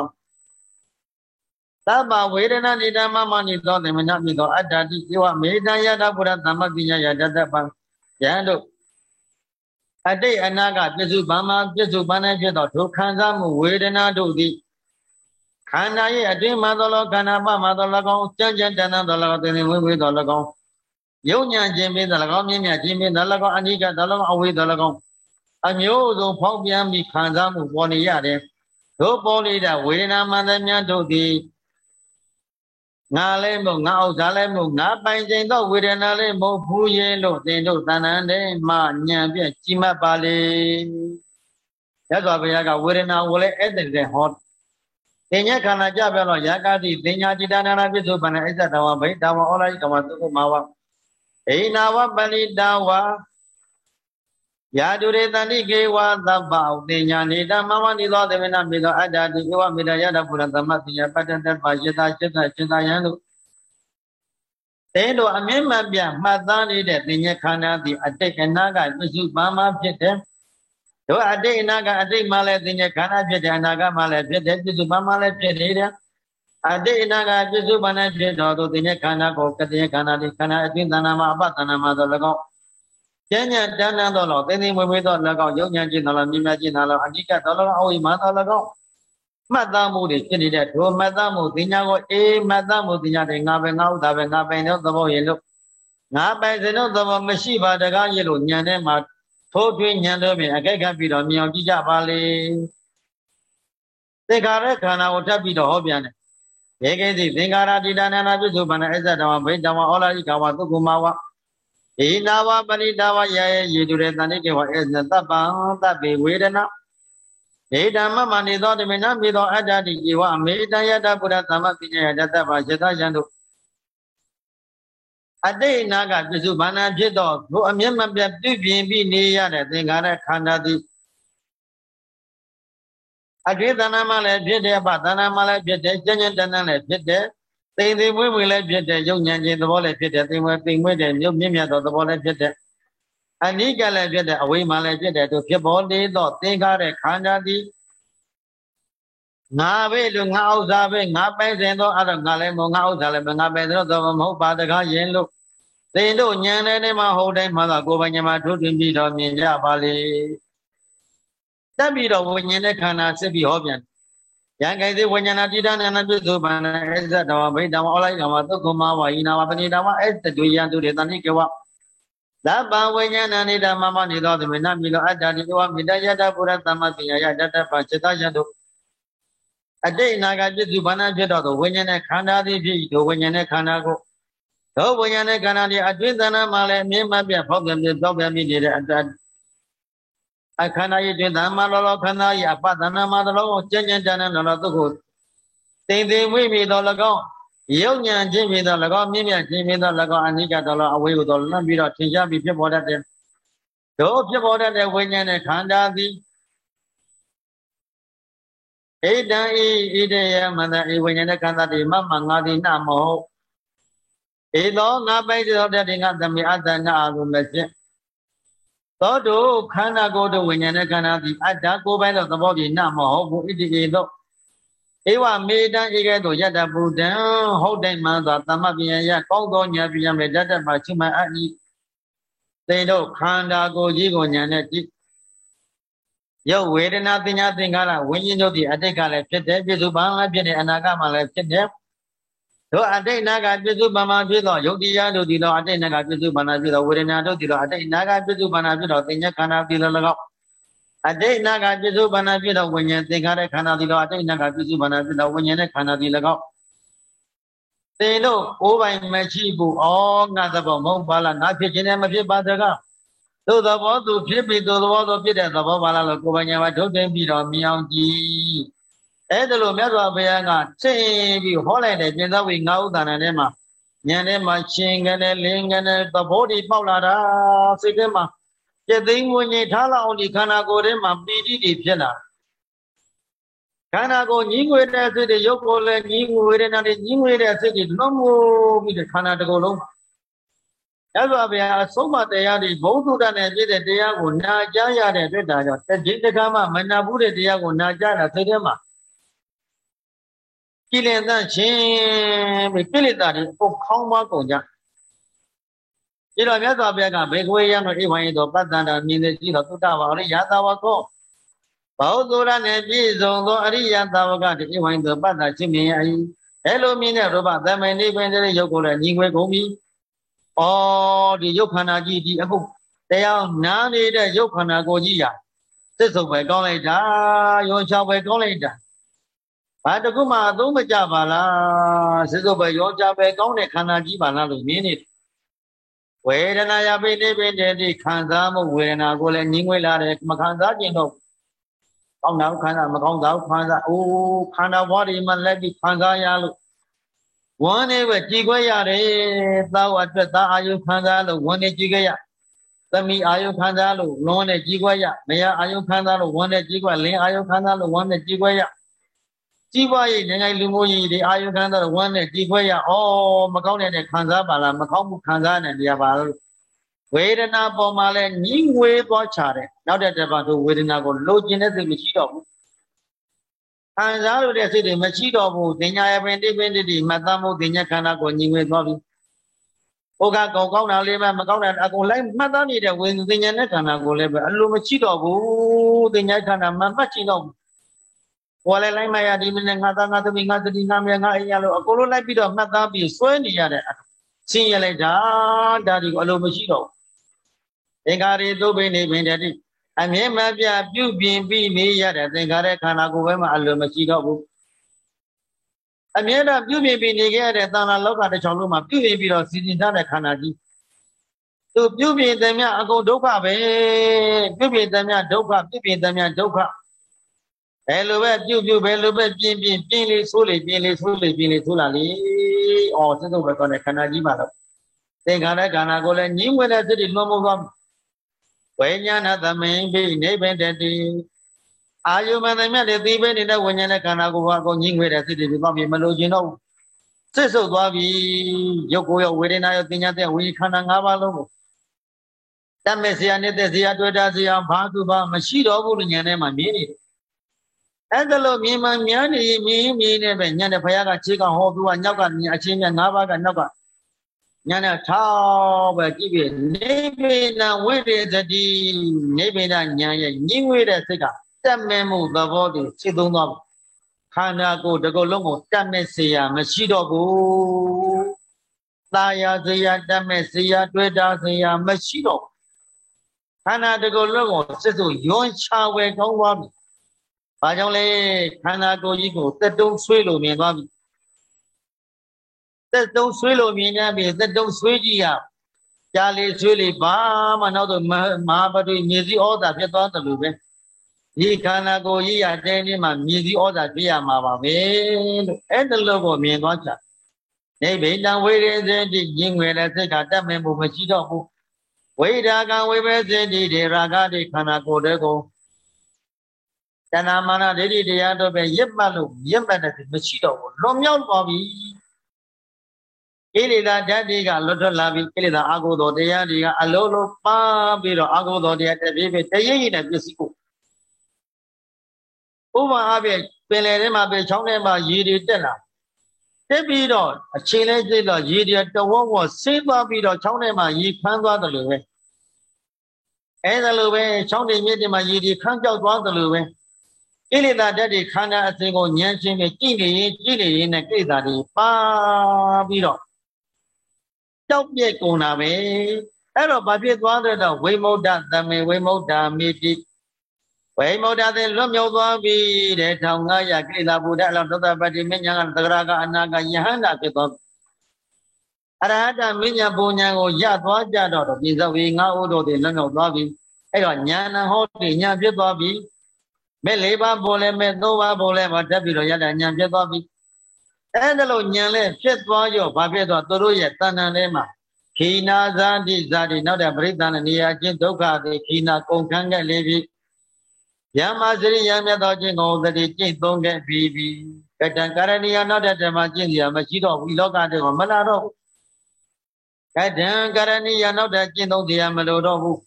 သဗ္ဗဝေဒနာတိဓမ္မမနိသောသေမနမိသောအတ္တတိဧဝမေတံယတဘုရသမ္မပညာယတတပံယံတို့အတိတ်အနာကပြစ္ဆုပန်မှာပြစ္ဆုပန်နဲ့ဖြစ်သောဒုက္ခံစားမှုဝေဒနာတို့သည် ခန္ဓာရဲ့အတွင်းမှာသောလောခန္ဓာပမှာသော၎င်းကြံ့ကြံ့တန်တန်သော၎င်းသင်္သင်ဝိဝိသော၎င်းယုံညာခြင်းပင်သော၎င်းမြင့်မြတ်ခြင်းပင်သော၎င်းအနိကသော၎င်းအဝိသော၎င်းအမျိုးစုံဖောက်ပြန်ပြီးခံစားမှုပေါ်နေရတယ်တို့ပေါ်လေတဲ့ဝေဒနာမှန်သမျှတို့သည်ငါလည်းမဟုတ်ငါဥစ္စာလည်းမဟုတ်ငါပိုင်ခြင်းသောဝေဒနာလည်းမဟုတ်ဘူးရဲ့လို့သင်တို့တဏ္ဍန်တဲ့မှညံပြကြီးမှတ်ပါလေရသော်ဘုရားကဝေဒနာကိုလည်းအဲ့တဲ့ဟော တင်ညခန္ဓာကြပြောတော့ယာကတိတင်ညာจิตနာနာပြစ္ဆုပန္နအိစ္ဆတဝဗိတဝဩလာယကမသုခမဝဣနာဝပဏိတဝယာတုရေတန္တိကေဝသဗ္ဗဩတင်ညာနေတမမနိသောသေဝနာမေသောအတ္တတိဧဝမေတ္တယတပုရသမတိယပတ္တတပါယတจิตจิตယံတို့တဲတို့အမြင့်မှပြမှတ်သားနေတဲ့တင်ညခန္ဓာသည်အတိတ်အနာကပြစ္ဆုပန်မှာဖြစ်တယ် တို့အတိတ်အနာကအတိတ်မှလည်းသင်္ကြန်ခန္ဓာဖြစ်တယ်အနာဂတ်မှလည်းဖြစ်တယ်ပြစ္စုပန်မှလည်းဖြစ်နေတယ်အတိတ်အနာကပြစ္စုပန်နဲ့ဖြစ်တော်သူသင်္ကြန်ခန္ဓာကိုကတိယခန္ဓာဒီခန္ဓာအတွင်းသဏ္ဍာန်မှာအပသဏ္ဍာန်မှာသော၎င်းကျမ်းညာတဏ္ဍန်တော်လောသင်္သိမွေမွေသော၎င်းယုံညာခြင်းတော်လောမြင်မြခြင်းတော်လောအနိကတော်လောအဝိမာတော်၎င်းမှတ်သားမှုတွေဖြစ်နေတဲ့ဒုမှတ်သားမှုသင်ညာကိုအေးမှတ်သားမှုသင်ညာတွေငါပဲငါဥဒါပဲငါပိုင်တဲ့သဘောရင်လို့ငါပိုင်တဲ့သဘောမရှိပါတကားရလို့ညံထဲမှာ ထိုးထွင်းညံတော့ပြင်အကြိုက်ခံပြီးတော့မြင်အောင်ကြည့်ကြပါလေသင်္ခါရခန္ဓာကိုထပ်ပြီးတော့ဟောပြန်တယ်ရေကိစီသင်္ခါရတိတနာနာပြစ္ဆုပန္နအစ္ဆတဝဘိတဝဩလာဟိကဝသုကုမဝဣနာဝပရိတာဝယယေယေတုရေတဏိကေဝအစ္ဆတပ္ပံတပ္ပေဝေဒနာဒေဓမ္မမနေသောတမေနမေသောအတ္တတိဧဝအမေတယတပုရသမ္မပိညယတတ္တဗာယသယံတို့ အတိတ်အနာကပြစုဘာနာဖြစ်တော့ဘုအမျက်မပြတ်ပြုပြင်ပြီးနေရတဲ့သင်္ခါရခန္ဓာသည်အတွေ့တဏ္ဍမှလည်းဖြစ်တယ်အပတဏ္ဍမှလည်းဖြစ်တယ်ကျဉ်းကျဉ်းတဏ္ဍလည်းဖြစ်တယ်သိသိမွေးမွေးလည်းဖြစ်တယ်ယုံဉဏ်ချင်းသဘောလည်းဖြစ်တယ်သိမွေးသိမွေးတယ်မြုပ်မြင့်မြတ်သောသဘောလည်းဖြစ်တယ်အနိကလည်းဖြစ်တယ်အဝိမာလည်းဖြစ်တယ်တို့ဖြစ်ပေါ်နေသောသင်္ခါရခန္ဓာသည် ငါပဲလို့ငါဥစ္စာပဲငါပိုင်စဉ်သောအဲ့တော့ငါလည်းမငါဥစ္စာလည်းမငါပိုင်သောသောမဟုတ်ပါတကားယင်လို့သင်တို့ဉာဏ်နဲ့နေမှာဟုတ်တိုင်းမှာကိုယ်ပိုင်ဉာဏ်မှာထုတ်တင်ပြီးတော့မြင်ကြပါလေတက်ပြီးတော့ဝိညာဉ်နဲ့ခန္ဓာစစ်ပြီးဟောပြန်ယံကိသေဝိညာဏတိတနာနာပြုစုပန္နအစ္ဆတဝဗိတဝဩလိုက်ကမသုခမဝါယိနာဝပဏိတဝအစ္ဆတုယံတုတေတဏိကေဝသဗ္ဗဝိညာဏနိဓမ္မမနေသောသမေနမိလောအတ္တတိဝမိတယတပုရသမ္မပညာယတတ္တပစေတယတု အတိတ်အနာဂတ်ပြစ္စုပ္ပန်ဖြစ်တော့သောဝိညာဉ်နဲ့ခန္ဓာသည်ဖြစ်သောဝိညာဉ်နဲ့ခန္ဓာကိုသောဝိညာဉ်နဲ့ခန္ဓာဒီအတွင်းသဏ္ဍာန်မှာလည်းအမြင်မပြတ်ဖောက်ပြန်ပြဖောက်ပြန်ပြီးနေတဲ့အတ္တအခန္ဓာရဲ့တွင်သမ္မာလောလောခန္ဓာရဲ့အပတ္တနာမှာတလုံးကျဉ်းကျဉ်းတန်တန်လောလောသူကိုတိမ်တိမ်မွေ့မိတော်၎င်းယုံညာခြင်းဖြစ်သော၎င်းမြင့်မြတ်ခြင်းဖြစ်သော၎င်းအနိကတော်လောအဝေးကိုတော်လမ်းပြီးတော့ထင်ရှားပြီးဖြစ်ပေါ်တတ်တဲ့တို့ဖြစ်ပေါ်တတ်တဲ့ဝိညာဉ်နဲ့ခန္ဓာသည် ဣဒံဤဣတေယမန္တဤဝိညာဉ်နဲ့ခန္ဓာတိမမငါတိနမဟုတ်ဧသောငါပိုက်သောတတိငါသမိအတ္တနာအလိုမဖြစ်သောတုခန္ဓာကိုယ်တို့ဝိညာဉ်နဲ့ခန္ဓာသည်အတ္တကိုယ်ပိုင်သောသဘောပြေနမဟုတ်ဘူးဣတိဧသောဧဝမေတံဧကဲ့သို့ယတ္တဗုဒ္ဓံဟုတ်တိုင်းမှန်သောသမ္မပညာယကောင်းသောဉာဏ်ပညာမဲ့တတ်တတ်မှချမှန်အပ်၏သေတို့ခန္ဓာကိုယ်ကြီးကိုဉာဏ်နဲ့ကြည့် ရုပ်ဝေဒနာပညာသင်္ခါရဝိညာဉ်တို့ဒီအတိတ်ကလည်းဖြစ်တယ်ပြစ္စုပန်လည်းဖြစ်တယ်အနာဂတ်မှလည်းဖြစ်တယ်တို့အတိတ်နာကပြစ္စုပန်မှာဖြစ်သောယုတ်တရားတို့ဒီတော့အတိတ်နာကပြစ္စုပန်မှာဖြစ်သောဝေဒနာတို့ဒီတော့အတိတ်နာကပြစ္စုပန်မှာဖြစ်သောသင်္ညခန္ဓာဒီလို၎င်းအတိတ်နာကပြစ္စုပန်မှာဖြစ်သောဝိညာဉ်သင်္ခါရခန္ဓာဒီတော့အတိတ်နာကပြစ္စုပန်မှာဖြစ်သောဝိညာဉ်နဲ့ခန္ဓာဒီ၎င်းသင်တို့အိုးပိုင်မရှိဘူးဩငါသဘောမဟုတ်ပါလားငါဖြစ်ခြင်းနဲ့မဖြစ်ပါတကား သို့သဘောသူဖြစ်ပြီးသို့သဘောသူဖြစ်တဲ့သဘောပါလားလို့ကိုယ်ပိုင်ညာမှာထုတ်တင်ပြီးတော့မြောင်ကြည့်အဲ့ဒါလို့မြတ်စွာဘုရားကဆင်ပြီးဟောလိုက်တဲ့ပြင်သဝိငါးဥဒ္ဒနာထဲမှာဉာဏ်ထဲမှာရှင်ကနေလင်းကနေသဘောတည်ပေါက်လာတာစိတ်ထဲမှာပြသိင်းဝင်ကြီးထားလောက်ဒီခန္ဓာကိုယ်ထဲမှာပီတိတွေဖြစ်လာခန္ဓာကိုယ်ညီးငွေတဲ့စိတ်တွေရုပ်ကိုယ်လည်းညီးငွေတဲ့နာတွေညီးငွေတဲ့စိတ်တွေလုံးမိုးပြီးတဲ့ခန္ဓာတစ်ခုလုံး ရသော်ဗျာအဆုံးမတရားတွေဘုံသုဒ္ဓနဲ့ပြည့်တဲ့တရားကိုနာကြားရတဲ့အတွက်ဒါကြောင့်တတိတကမှမနာဘူးတဲ့တရားကိုနာကြားတာစိတ်ထဲမှာကိလေသာချင်းပြီးကိလေသာတွေပုတ်ခေါင်းမကုန်ကြဒီတော့မြတ်စွာဘုရားကဘေခွေရမအိဝိုင်းသောပတ္တန္တာမြင်တဲ့ကြည့်တော့သုတ္တဝါရိယသာဝကောဘောဓုရနဲ့ပြည့်စုံသောအရိယသာဝကတိအိဝိုင်းသောပတ္တချင်းမြင်ရ၏အဲလိုမြင်တဲ့ရူပသမေနိဗ္ဗာန်တဲ့ရုပ်ကိုလည်းညီငွေကုန်ပြီ။ အော်ဒီရုပ်ခန္ဓာကြီးဒီအခုတရားနားနေတဲ့ရုပ်ခန္ဓာကိုကြီးရာသစ္စုံပဲကောင်းလိုက်တာရောချောင်းပဲကောင်းလိုက်တာဘာတခုမှအသုံးမကျပါလားစစ်စုပ်ပဲရောကြပဲကောင်းတဲ့ခန္ဓာကြီးပါလားလို့မြင်နေတယ်ဝေဒနာယပိနေပိတေတိခံစားမှုဝေဒနာကိုလည်းညှင်းငွေလာတယ်မခံစားကျင်တော့ကောင်းတာခံစားမကောင်းတာခံစားအိုးခန္ဓာဘဝတွေမှာလက်ပြီးခံစားရလို့ ဝမ်းနေပဲကြည်ခွဲရတယ်သာဝအတွက်သာအာယုခံစားလို့ဝမ်းနေကြည်ခွဲရသမီးအာယုခံစားလို့လွန်နေကြည်ခွဲရမယားအာယုခံစားလို့ဝမ်းနေကြည်ခွဲလင်းအာယုခံစားလို့ဝမ်းနေကြည်ခွဲရကြီးပွားရေးနိုင်ငံလူမျိုးကြီးတွေအာယုခံစားလို့ဝမ်းနေကြည်ခွဲရဩမကောင်းတဲ့ခံစားပါလားမကောင်းမှုခံစားနေတရားပါလို့ဝေဒနာပေါ်မှာလဲညှိငွေသွားချတယ်နောက်တဲ့တစ်ပတ်တို့ဝေဒနာကိုလိုချင်တဲ့စိတ်မရှိတော့ဘူး ခံစားလို့တဲ့စိတ်တွေမရှိတော့ဘူးတင်ညာရပင်တိပင်တိတိမတ်သမုတ်တင်ညာခန္ဓာကိုညှိငွေသွားပြီဟိုကကောင်းကောင်းတာလေးပဲမကောင်းတာအကုန်လိုက်မှတ်သားနေတဲ့ဝေဒနာတင်ညာနဲ့ခန္ဓာကိုလည်းပဲအလိုမရှိတော့ဘူးတင်ညာခန္ဓာမမှတ်ချင်တော့ဘူးဟောလဲလိုက်မရဒီမနေ့ငါသားငါသမီးငါသတိငါမြငါအိမ်ရလို့အကုန်လုံးလိုက်ပြီးတော့မှတ်သားပြီးစွဲနေရတဲ့ဆင်းရဲလိုက်တာဒါဒီကိုအလိုမရှိတော့ဘူးသင်္ခါရီသုဘိနေပင်တတိ အမြဲမပြပြုပြင်ပြီးနေရတဲ့သင်္ခါရခန္ဓာကိုယ်ပဲမှအလိုမရှိတော့ဘူးအမြဲတမ်းပြုပြင်ပြီးနေခဲ့ရတဲ့သံဃာလောကတစ်ချောင်းလုံးမှာပြုပြင်ပြီးတော့စီစဉ်ထားတဲ့ခန္ဓာကြီးသူပြုပြင်တယ်မြအကုန်ဒုက္ခပဲပြုပြင်တယ်မြဒုက္ခပြုပြင်တယ်မြဒုက္ခဘယ်လိုပဲပြုပြုဘယ်လိုပဲပြင်းပြင်းပြင်းလေးဆိုးလေပြင်းလေးဆိုးလေပြင်းလေးဆိုးလာလေ။အော်စိတ်တော့ပဲကောင်းတဲ့ခန္ဓာကြီးမှာတော့သင်္ခါရခန္ဓာကိုလည်းညှင်းဝဲတဲ့စိတ်တွေလွန်မုံသွား ဝိညာဏသမင်ဘိနိဗ္ဗန္တတိအာယုမန္တမြတ်တဲ့သိပဲနေတဲ့ဝိညာဉ်နဲ့ခန္ဓာကိုယ်ကအကုန်ညှင်းဝဲတဲ့စိတ်တွေပေါ့ပြီမလို့ခြင်းတော့စစ်ဆုပ်သွားပြီရုပ်ကိုယ်ရောဝေဒနာရောသင်ညာတဲ့ဝိခန္ဓာ၅ပါးလုံးကိုတတ်မဲ့ဆရာနေတဲ့ဆရာတွေ့တာဆရာဘာသူဘာမရှိတော့ဘူးလို့ဉာဏ်ထဲမှာမြင်နေတယ်အဲ့ဒါလို့မြင်မှများနေမြင်မြင်နေပဲညနေဘုရားကခြေကဟောသူကညောက်ကမြင်အချင်းမြတ်၅ပါးကနောက်က ညနေထောက်ပဲကြည့်ပြီးနေပိဏဝိရေသတိနေပိဏညာရဲ့ညင်းဝေးတဲ့စိတ်ကတက်မဲ့မှုသဘောတည်းစိတ်သုံးသွားခန္ဓာကိုယ်တကုတ်လုံးကိုတက်မဲ့เสียမရှိတော့ဘူးตาယာเสียတက်မဲ့เสียတွေ့တာเสียမရှိတော့ခန္ဓာတကုတ်လုံးကိုစစ်စုယွန်းချဝဲကောင်းသွားပြီဘာကြောင့်လဲခန္ဓာကိုယ်ကြီးကိုတက်တုံးဆွေးလို့မြင်သွားပြီ တက်တုံးဆွေးလို့မြင်ကြပြီတက်တုံးဆွေးကြည့်ရကြာလေဆွေးလေဘာမှနောက်တော့မဟာပတိမြေစည်းဩဇာဖြစ်သွားတယ်လို့ပဲဒီခန္ဓာကိုယ်ကြီးရတဲ့နေ့မှာမြေစည်းဩဇာဖြစ်ရမှာပါပဲလို့အဲ့ဒါလို့ကိုမြင်သွားချာနေဗိတံဝေရေစေတိညင်ငွေတဲ့စိတ်ကတတ်မဲ့မှုမရှိတော့ဘူးဝိဒါကံဝိဘေစေတိဒေရာဂတိခန္ဓာကိုယ်တဲ့ကိုတဏမာနဒိဋ္ဌိတရားတို့ပဲရစ်မှတ်လို့ရစ်မှတ်တဲ့မရှိတော့ဘူးလွန်မြောက်သွားပြီ ကိလေသာဓာတ်တွေကလွတ်ထွက်လာပြီကိလေသာအာဟုသောတရားတွေကအလုံးလုံးပါပြီးတော့အာဟုသောတရားတပြေးပြေးတရိပ်ရိပ်နဲ့ပစ္စည်းကိုဥပမာအပြင်ပင်လယ်ထဲမှာပဲချောင်းထဲမှာရေတွေတက်လာတက်ပြီးတော့အချိန်လေးစိတ်တော့ရေတွေတဝေါဝေါဆင်းသွားပြီးတော့ချောင်းထဲမှာရေခမ်းသွားတယ်လို့ပဲအဲဒါလိုပဲချောင်းတွေမြစ်တွေမှာရေတွေခမ်းကြောက်သွားတယ်လို့ပဲကိလေသာဓာတ်တွေခန္ဓာအစဉ်ကိုဉာဏ်ချင်းနဲ့ကြည့်နေရင်ကြည့်နေရင်နဲ့ကိလေသာတွေပါပြီးတော့ ကြောက်ပြက်ကုန်တာပဲအဲ့တော့ဘာဖြစ်သွားတဲ့တော့ဝိမု ക്ത သမေဝိမု ക്ത မိတိဝိမု ക്ത သင်လွတ်မြောက်သွားပြီတဲ့1500ကိလေသာဘုဒ္ဓအလောသောတပတိမဉ္ဇဏ်ကသဂရကအနာကယဟန္တာဖြစ်သွားအရဟတမဉ္ဇဏ်ဘုံဉဏ်ကိုရသွားကြတော့ဒီဇဝေငါးဥတို့တွေလွတ်မြောက်သွားပြီအဲ့တော့ဉာဏ်ဟောတိဉာဏ်ဖြစ်သွားပြီမဲ့၄ပါးပေါ်လဲမဲ့၃ပါးပေါ်လဲမှာတက်ပြီးတော့ရတဲ့ဉာဏ်ဖြစ်သွားပြီ အဲ့ဒါလို့ဉာဏ်လဲဖြစ်သွားရောဘာဖြစ်သွားသူတို့ရဲ့တဏ္ဍာထဲမှာခိနာဇာတိဇာတိနောက်တဲ့ပရိသန္နေရာချင်းဒုက္ခတွေခိနာကုန်ခန်းခဲ့လေပြီယမစရိယမြတ်သောခြင်းကိုသတိကျင့်သုံးခဲ့ပြီးပြီကတံကာရဏီယနောက်တဲ့ဓမ္မကျင့်စီရမရှိတော့ဘူးလောကတည်းကမလာတော့ဘူးကတံကာရဏီယနောက်တဲ့ကျင့်သုံးစီရမလိုတော့ဘူး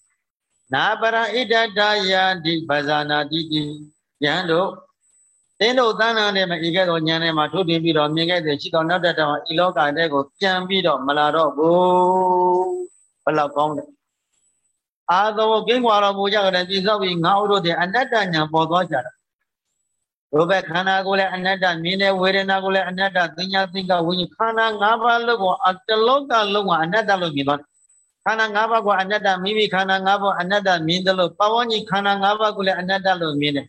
နာပရဣဒတယတိပဇာနာတိတိယံတို့ သင်တို့သံဃာနဲ့မဤကဲ့သို့ဉာဏ်နဲ့မှထုတ်တင်ပြီးတော့မြင်ခဲ့တဲ့ရှိတော်နောက်တတော်ဤလောကတဲ့ကိုပြန်ပြီးတော့မလာတော့ဘူးဘယ်လောက်ကောင်းလဲအာသောကင်းကွာတော်မူကြတဲ့ပြည်သောပြီးငါတို့တဲ့အနတ္တဉာဏ်ပေါ်သွားကြတာဘုဘခန္ဓာကိုလည်းအနတ္တမြင်တဲ့ဝေဒနာကိုလည်းအနတ္တသင်ညာသင်္ကဝိညာဉ်ခန္ဓာ၅ပါးလုံးကိုအတလောကလုံးကအနတ္တလို့မြင်သွားတယ်ခန္ဓာ၅ပါးကအနတ္တမိမိခန္ဓာ၅ပါးအနတ္တမြင်တယ်လို့ပဝန်းကြီးခန္ဓာ၅ပါးကိုလည်းအနတ္တလို့မြင်တယ်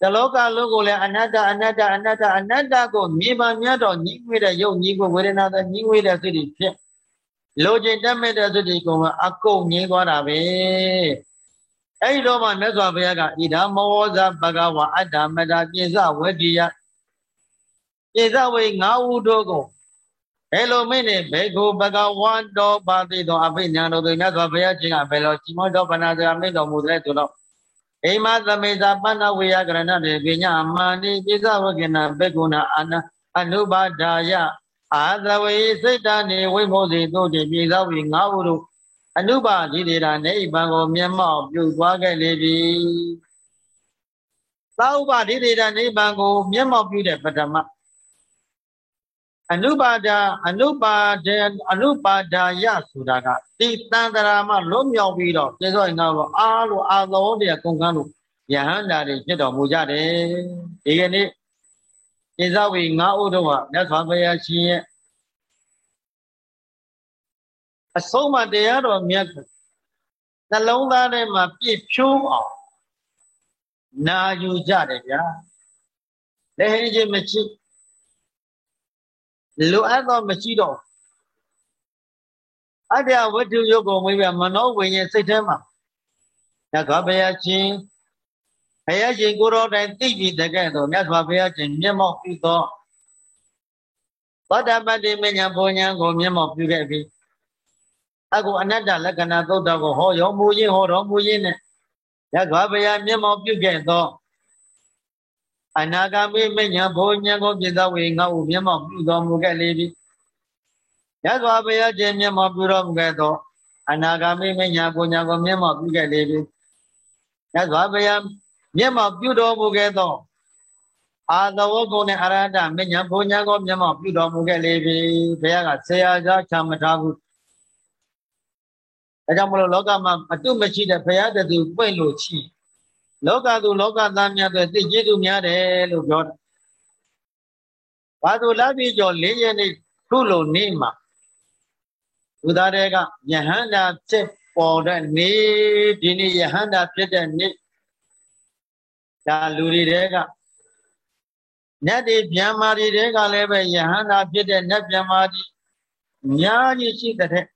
တလောကလုံးကိုလည်းအနတ္တအနတ္တအနတ္တအနတ္တကိုမြင်ပါမြတ်တော့ညီးငွေတဲ့ရုပ်ညီးကိုဝေဒနာတဲ့ညီးငွေတဲ့စိတ်တွေဖြစ်လိုချင်တတ်မဲ့တဲ့စိတ်တွေကအကုန်ငြိမ်းသွားတာပဲအဲ့ဒီတော့မှမြတ်စွာဘုရားကဣဒာမောဇဘဂဝါအတ္တမတ္တပိစဝတ္တိယပိစဝေငါးဦးတို့ကိုဘယ်လိုမင်းနဲ့ဘေကုဘဂဝါတော်ပါတိတော်အဘိညာတော်တို့မြတ်စွာဘုရားရှင်ကဘယ်လိုជីမောတော်ဗနာစရာမင်းတော်မူတဲ့ဆိုတော့ အိမသမေသာပဏ္ဏဝေယကရဏတေပညာမာနိပိစဝကေနဘေကုဏအာနအနုပါဒာယအာသဝေစိတ်တနေဝိမောစီတို့တိပြေသောဝီငါးဦးတို့အနုပါတိတေရာနေဗံကိုမျက်မှောက်ပြုသွားခဲ့လေပြီသာဥပါတိတေရာနေဗံကိုမျက်မှောက်ပြုတဲ့ပထမ အနုပါဒအနုပါဒေအနုပါဒာယဆိုတာကဒီတန်တရာမှလွတ်မြောက်ပြီးတော့ကျေစောရင်တော့အားလို့အာသောတရားကုန်ကန်းလို့ယဟန္တာတွေဖြစ်တော်မူကြတယ်ဒီကနေ့ဣဇဝေငါးဥတို့ကမြတ်စွာဘုရားရှင်ရဲ့အဆုံးမတရားတော်မြတ်ကိုနှလုံးသားထဲမှာပြည့်ဖြိုးအောင်နာယူကြတယ်ဗျာလက်ဟင်းချင်းမရှိ လိုအပ်တော့မရှိတော့အတ္တဝတ္ထုယုတ်ကိုမွေးပြမနောဝိညာဉ်စိတ်ထဲမှာညခဘုရားရှင်ဘုရားရှင်ကိုတော်တိုင်သိပြီတကဲ့တော့မြတ်စွာဘုရားရှင်မျက်မှောက်ပြုသောသောတပတ္တိမညာဘုံညာကိုမျက်မှောက်ပြုခဲ့ပြီအခုအနတ္တလက္ခဏာသုတ်တော်ကိုဟောရောမူရင်းဟောတော်မူရင်းနဲ့မြတ်စွာဘုရားမျက်မှောက်ပြုခဲ့သော အနာဂမိမညာဘုံညာကိုပြသဝေငါ့ကိုမျက်မှောက်ပြုတော်မူခဲ့လေပြီရသော်ဘုရားရှင်မျက်မှောက်ပြုတော်မူခဲ့သောအနာဂမိမညာဘုံညာကိုမျက်မှောက်ပြုခဲ့လေပြီရသော်ဘုရားမျက်မှောက်ပြုတော်မူခဲ့သောအာသဝကုနဲ့အရဟတမညာဘုံညာကိုမျက်မှောက်ပြုတော်မူခဲ့လေပြီဘုရားကဆရာကြားချမထားဘူးဒါကြောင့်မလို့လောကမှာအတုမရှိတဲ့ဘုရားတသူပွင့်လို့ရှိ လောကသူလောကသားများတွေသိကျေးဇူးများတယ်လို့ပြောတယ်။ဘာလို့လာပြီးကြော၄ရက်နေ့ခုလိုနေ့မှာဘုရားတွေကယဟန္တာဖြစ်ပေါ်တဲ့နေ့ဒီနေ့ယဟန္တာဖြစ်တဲ့နေ့ဒါလူတွေတွေကနတ်တွေဗျံမာတွေတွေကလည်းပဲယဟန္တာဖြစ်တဲ့နတ်ဗျံမာတွေအများကြီးရှိတဲ့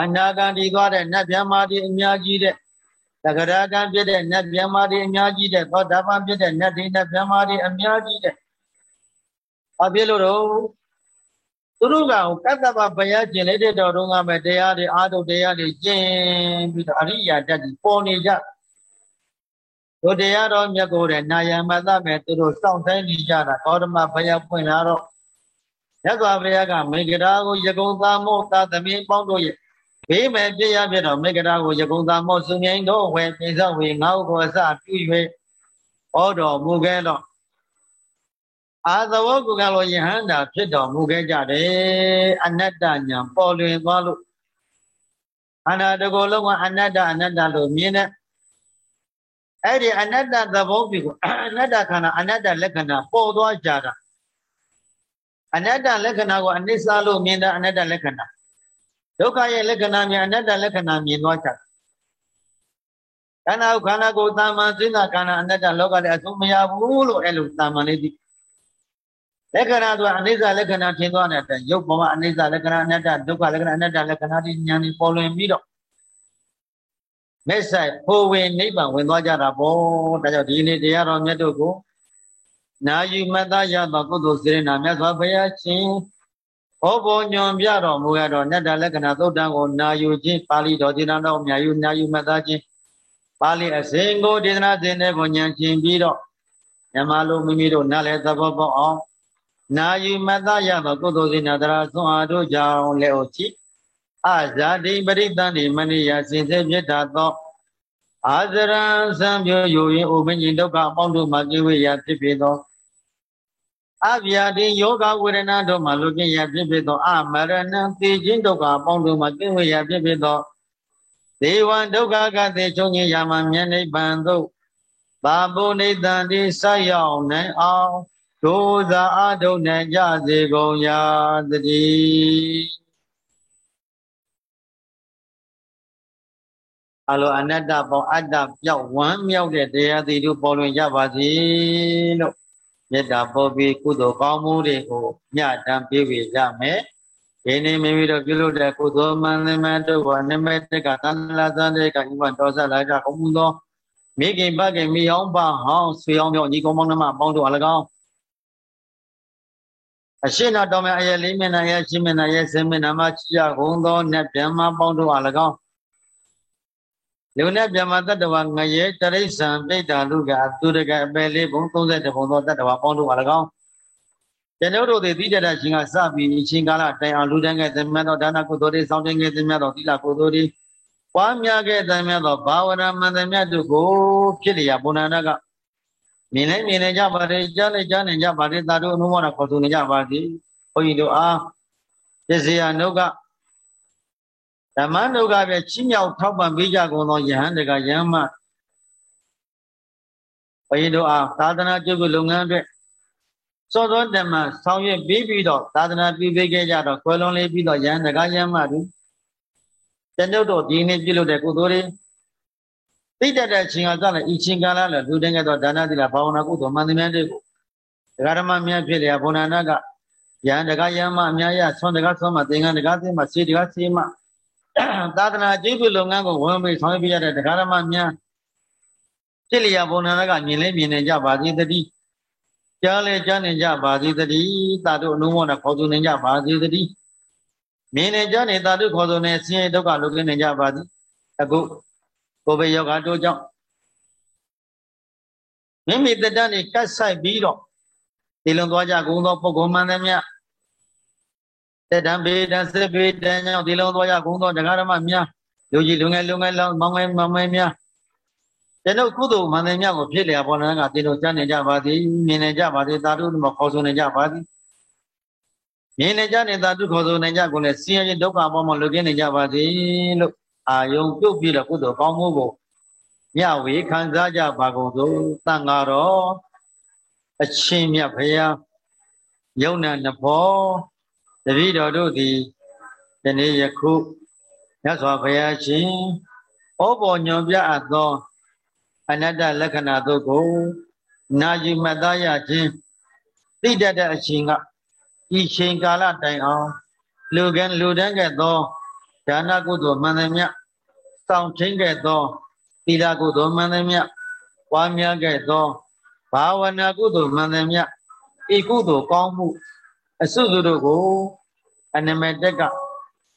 အနာဂံဒီသွားတဲ့နတ်ဗျံမာတွေအများကြီးတဲ့ သဂရကံဖြစ်တဲ့နတ်ဗျမတွေအများကြီးတဲ့သောတာပန်ဖြစ်တဲ့နတ်တွေနတ်ဗျမတွေအများကြီးတဲ့ဘာဖြစ်လို့တော့သူတို့ကကတ္တပဘယကျင်လိုက်တဲ့တော်တုန်းကပဲတရားတွေအာထုတရားတွေကျင့်ပြီးတော့အရိယာတက်ကြီးပေါ်နေကြတို့တရားတော်မြတ်ကိုယ်တဲ့နာယမတမဲ့သူတို့စောင့်တိုင်းနေကြတာဂေါတမဘယဖွင့်လာတော့မြတ်စွာဘုရားကမေဂရာကိုယကုံသာမောသာသမီးပေါင်းတို့ရဲ့ ဘေးမဲ့ပြရပြတော့မေကရာကိုယကုံသာမောစုငိမ့်တော့ဝယ်ပိစဝေငါ့ကိုအစပြု၍ဟောတော်မူခဲ့တော့အာသဝကုကလောယဟန္တာဖြစ်တော်မူခဲ့ကြတယ်အနတ္တညာပေါ်လွင်သွားလို့အနာတကောလုံးကအနတ္တအနတ္တလို့မြင်တဲ့အဲ့ဒီအနတ္တသဘောပြုကိုအနတ္တခန္ဓာအနတ္တလက္ခဏာပေါ်သွားကြတာအနတ္တလက္ခဏာကိုအနိစ္စလို့မြင်တဲ့အနတ္တလက္ခဏာ ဒုက္ခရဲ့လက္ခဏာများအနတ္တလက္ခဏာမြင်သွားကြတယ်ခန္ဓာခန္ဓာကိုယ်တာမန်စိနာခန္ဓာအနတ္တလောကလည်းအဆုံးမရဘူးလို့အဲ့လိုတာမန်လေးသိလက္ခဏာဆိုတာအနိစ္စလက္ခဏာထင်သွားတဲ့အတိုင်းရုပ်ဘဝအနိစ္စလက္ခဏာအနတ္တဒုက္ခလက္ခဏာအနတ္တလက္ခဏာဒီဉာဏ်ကြီးပေါ်လွင်ပြီးတော့မဲ့ဆိုင်ဖိုးဝင်နိဗ္ဗာန်ဝင်သွားကြတာပေါ့ဒါကြောင့်ဒီနေ့တရားတော်မြတ်တို့ကိုနာယူမတ္တရသောကုသိုလ်စေရနာမြတ်စွာဘုရားရှင် ဟောပေါ်ညွန်ပြတော်မူရတော့နတ္တလက္ခဏာသုတ်တံကိုနာယူခြင်းပါဠိတော်ဒေသနာတော်မြာယူနာယူမှတ်သားခြင်းပါဠိအစဉ်ကိုဒေသနာစဉ်တွေကိုဉာဏ်ချင်းပြီးတော့မြမလိုမိမိတို့နားလည်သဘောပေါက်အောင်နာယူမှတ်သားရသောကုသိုလ်စေနာတရာဆွမ်းအားတို့ကြောင့်လည်းဟုတ်ချီအဇာတိပရိသန္တိမနိယစင်စေဖြစ်တာသောအာဇရံသံပြိုယူရင်ဥပ္ပညင်ဒုက္ခအပေါင်းတို့မှာကိဝေယဖြစ်ဖြစ်သော အဗျာတိယောဂဝေဒနာတို့မှာလူကင်းရဖြစ်ဖြစ်သောအမရဏံသိခြင်းဒုက္ခအပေါင်းတို့မှာကင်းဝေရဖြစ်ဖြစ်သောဒေဝံဒုက္ခကသေချုပ်ခြင်းရာမမြတ်နိဗ္ဗာန်သို့ဘာဘုနိတံတိဆက်ရောက်နိုင်အောင်ဒုသာအထုံနိုင်ကြစေကုန်ရာတည်းအလိုအနတ္တပေါင်းအတ္တပြောက်ဝမ်းမြောက်တဲ့တရားသီတို့ပေါ်လွင်ကြပါစေလို့ မေတ္တာပေါ်ပြီးကုသိုလ်ကောင်းမှုတွေကိုညတမ်းပေးဝေကြမယ်ဒီနေ့မိမိတို့ပြုလုပ်တဲ့ကုသိုလ်မှန်သမျှတို့ကနိမိတ်ကသန္လာသန္တေကဤမှာတော်ဆက်လာကြအောင်မူသောမိခင်ပခင်မိအောင်ပါဟောင်းဆွေအောင်မြောက်ညီကောင်မောင်နှမပေါင်းတို့အလကောင်းအရှိနာတော်မြအရဲ့လေးမျက်နှာရဲ့ရှင်းမျက်နှာရဲ့ဆင်းမျက်နှာမှာချရကုန်သောနတ်ဗျမပေါင်းတို့အလကောင်း လူနဲ့ဗျမတတ္တဝငရဲတရိษံပိဋ္ဌာလူကသူတကအပယ်လေးဘုံ30ဘုံသောတတ္တဝပေါင်းတို့အလကောင်းကျွန်ုပ်တို့သည်တိတတ်ခြင်းကစပြီးအချင်းကာလတိုင်အောင်လူတန်းခဲ့သမျှသောဒါနကုသိုလ်တွေစောင့်တင်ခဲ့သမျှသောသီလကုသိုလ်တွေပွားများခဲ့သမျှသောဘာဝနာမန္တမြတ်တို့ကိုဖြစ်လျာဘုဏ္ဏနာကမြင်လိုက်မြင်နေကြပါလေကြားလိုက်ကြားနေကြပါလေသာတို့အနုမောဒခေါ်ဆိုနေကြပါသည်ဘုန်းကြီးတို့အားပစ္စယနုက ဓမ္မနုကပဲချီးမြှောက်ထောက်ပံ့ပေးကြကုန်သောယဟန်တကယဟမဘုန်းကြီးတို့အားသာသနာ့ကျုပ်လုပ်ငန်းအတွက်စောစောတမဆောင်ရွက်ပြီးပြီးတော့သာသနာပြုပေးခဲ့ကြတော့ခွဲလုံးလေးပြီးတော့ယဟန်တကယဟမတို့တဏှုတ်တို့ဒီနေ့ပြုလုပ်တဲ့ကုသိုလ်တွေသိတတ်တဲ့ချင်းကစလည်းဤချင်းကလာလည်းလူတိုင်းကတော့ဒါနသီလဘာဝနာကုသိုလ်မှန်သမျှတွေကိုဒကာဓမ္မများဖြစ်လျာဘုံနာနာကယံတကာယံမအများရဆွမ်းတကာဆွမ်းမသင်္ကန်းတကာသင်မစေတကာစေမ သာသနာကျေးဇူးလုပ်ငန်းကိုဝင်ပြီးဆောင်ရွက်ပြရတဲ့ဒကာဓမ္မများဖြစ်လျာဘုံနာနာကမြင်လဲမြင်နေကြပါသေးတည်းကြားလဲကြားနေကြပါသေးတည်းသာတို့အနုမောနာခေါ်သူနေကြပါသေးတည်းမြင်နေကြနေသာတို့ခေါ်သူနေဆင်းရဲဒုက္ခလုကင်းနေကြပါသည်အခုကိုယ်ပဲယောဂတို့ကြောင့်မိမိတတန်းနေကတ်ဆိုင်ပြီးတော့ဒီလုံသွားကြကုန်သောပုဂ္ဂိုလ်မှန်သမျှ တတံဘေတံစစ်ဘေတံကြောင့်ဒီလုံသွားကြကုန်သောတရားဓမ္မများလူကြီးလူငယ်လူငယ်လောင်းမောင်ငယ်မောင်ငယ်များကျွန်ုပ်ကုသိုလ်မှန်သမျှကိုဖြစ်လျာပေါ်လာကတင်တို့ကြားနေကြပါသည်မြင်နေကြပါသည်သာဓုမခေါ်ဆိုနေကြပါသည်မြင်နေကြနေသာဓုခေါ်ဆိုနေကြကိုလည်းဆင်းရဲဒုက္ခပေါ်မှာလွတ်ကင်းနေကြပါသည်လို့အာယုံပြုတ်ပြီးတော့ကုသိုလ်ကောင်းမှုကိုညဝေခံစားကြပါကုန်သို့တန်ဃာတော်အချင်းမြတ်ဖရာယုံနာနဖော တပည့်တော်တို့သည်ဒီနေ့ယခုမြတ်စွာဘုရားရှင်ဩဘောညွန်ပြအပ်သောအနတ္တလက္ခဏာတို့ကိုနာယူမှတ်သားရခြင်းသိတတ်တဲ့အချိန်ကဤချိန်ကာလတိုင်အောင်လူကံလူတန်းကဲ့သောဒါနကုသိုလ်မှန်သမျှစောင့်ထင်းခဲ့သောသီလကုသိုလ်မှန်သမျှပွားများခဲ့သောဘာဝနာကုသိုလ်မှန်သမျှဤကုသိုလ်ကောင်းမှု အစုစုတို့ကို အနမတက်က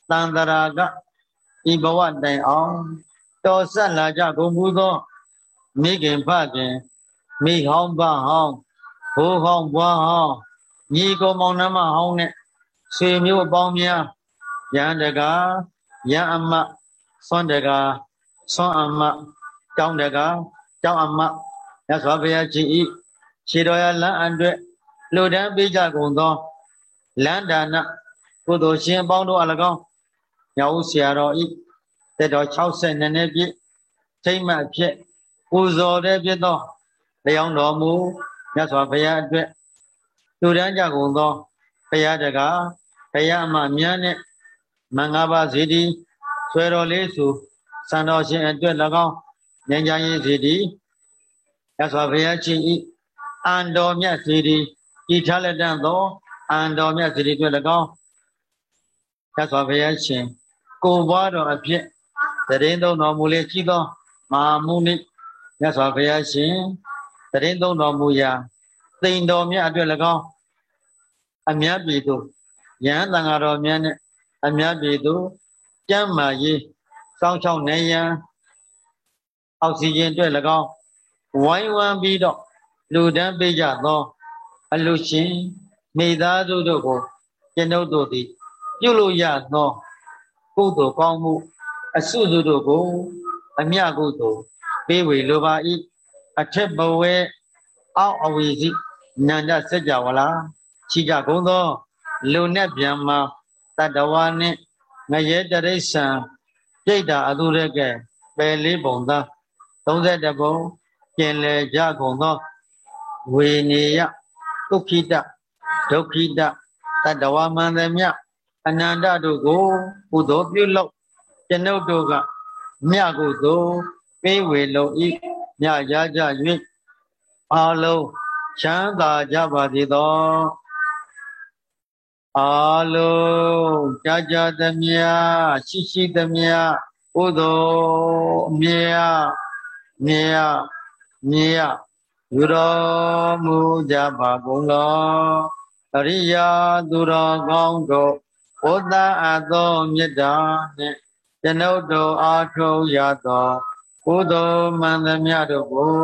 တန်တရာကဤဘဝတိုင်အောင်တော်ဆက်လာကြကုန်မူသောမိခင်ဖခင်မိဟောင်းဖဟောင်းဘိုးဟောင်းဘွားဟောင်းညီကိုမောင်နှမဟောင်းနဲ့ဆွေမျိုးအပေါင်းများရန်တကာရန်အမဆွမ်းတကာဆွမ်းအမတောင်းတကာတောင်းအမရသော်ဘုရားကြီးဤခြေတော်ရလမ်းအတွက်လှူဒန်းပေးကြကုန်သော လန္ဒာနကုသိုလ်ရှင်ပေါင်းတို့အလကောင်းညောင်ဆရာတော်ဤတက်တော်62နှစ်ပြည့်ထိမ့်မှတ်ဖြစ်ပူဇော်တဲ့ဖြစ်သောလျောင်းတော်မူမြတ်စွာဘုရားအတွက်လှူဒန်းကြကုန်သောဘုရားတကာဘုရားအမမြတ်နဲ့မင်္ဂပါစေတည်းဆွေတော်လေးစုစံတော်ရှင်အတွက်၎င်းဉာဏ်ကြရေးစီတည်ရသော်ဘုရားရှင်ဤအန်တော်မြတ်စီတည်ဤထားလက်တန်သော အန်တော်မြတ်စီတည်အတွက်၎င်းရသော်ဘုရားရှင်ကိုဘွားတော်အဖြစ်တရင်သုံးတော်မူလေရှိသောမဟာမုနိရသော်ဘုရားရှင်တရင်သုံးတော်မူရာသိန်တော်မြတ်အတွက်၎င်းအမြတ်ပြည်သို့ယဟန်တန်ဃာတော်မြတ်နဲ့အမြတ်ပြည်သို့ကျမ်းမာရေးစောင်းချောင်းနေရန်အောက်ဆီဂျင်အတွက်၎င်းဝိုင်းဝန်းပြီးတော့လူဒန်းပေးကြသော အလူရှင် မိသားစုတို့ကိုကျွန်ုပ်တို့သည်ပြုလို့ရသောကုသိုလ်ကောင်းမှု အစုစုတို့ကို အမြကုသိုလ်ပေးဝေလိုပါ၏အထက်ဘဝဲအောက်အဝီစီနန္ဒစัจ java လာချီကြကုန်သောလူနဲ့ဗျမ္မာတတဝါနှင့်ငရဲတရိษံပြိတ္တာအတုရကဲပယ်လေးပုံသား32ပုံပြင်လေကြကုန်သောဝေနေယဒုက္ခိတ ဒုက္ခိတတတဝမန္တမြအနန္တတို့ကိုကုသိုလ်ပြုလို့ကျွန်ုပ်တို့ကမြတ်ကိုသို့ပေးဝေလုံဤမြတ်ရကြ၍အာလုံးချမ်းသာကြပါစေသောအာလုံးကြာကြာသမျှရှိရှိသမျှဥသောမြေယမြေယမြေယယူတော်မူကြပါကုန်လော အရိယာသူတော်ကောင်းတို့ဘုဒ္ဓအသောမေတ္တာနှင့်ကျွန်ုပ်တို့အားထုတ်ရသောကုသိုလ်မှန်သမျှတို့ကို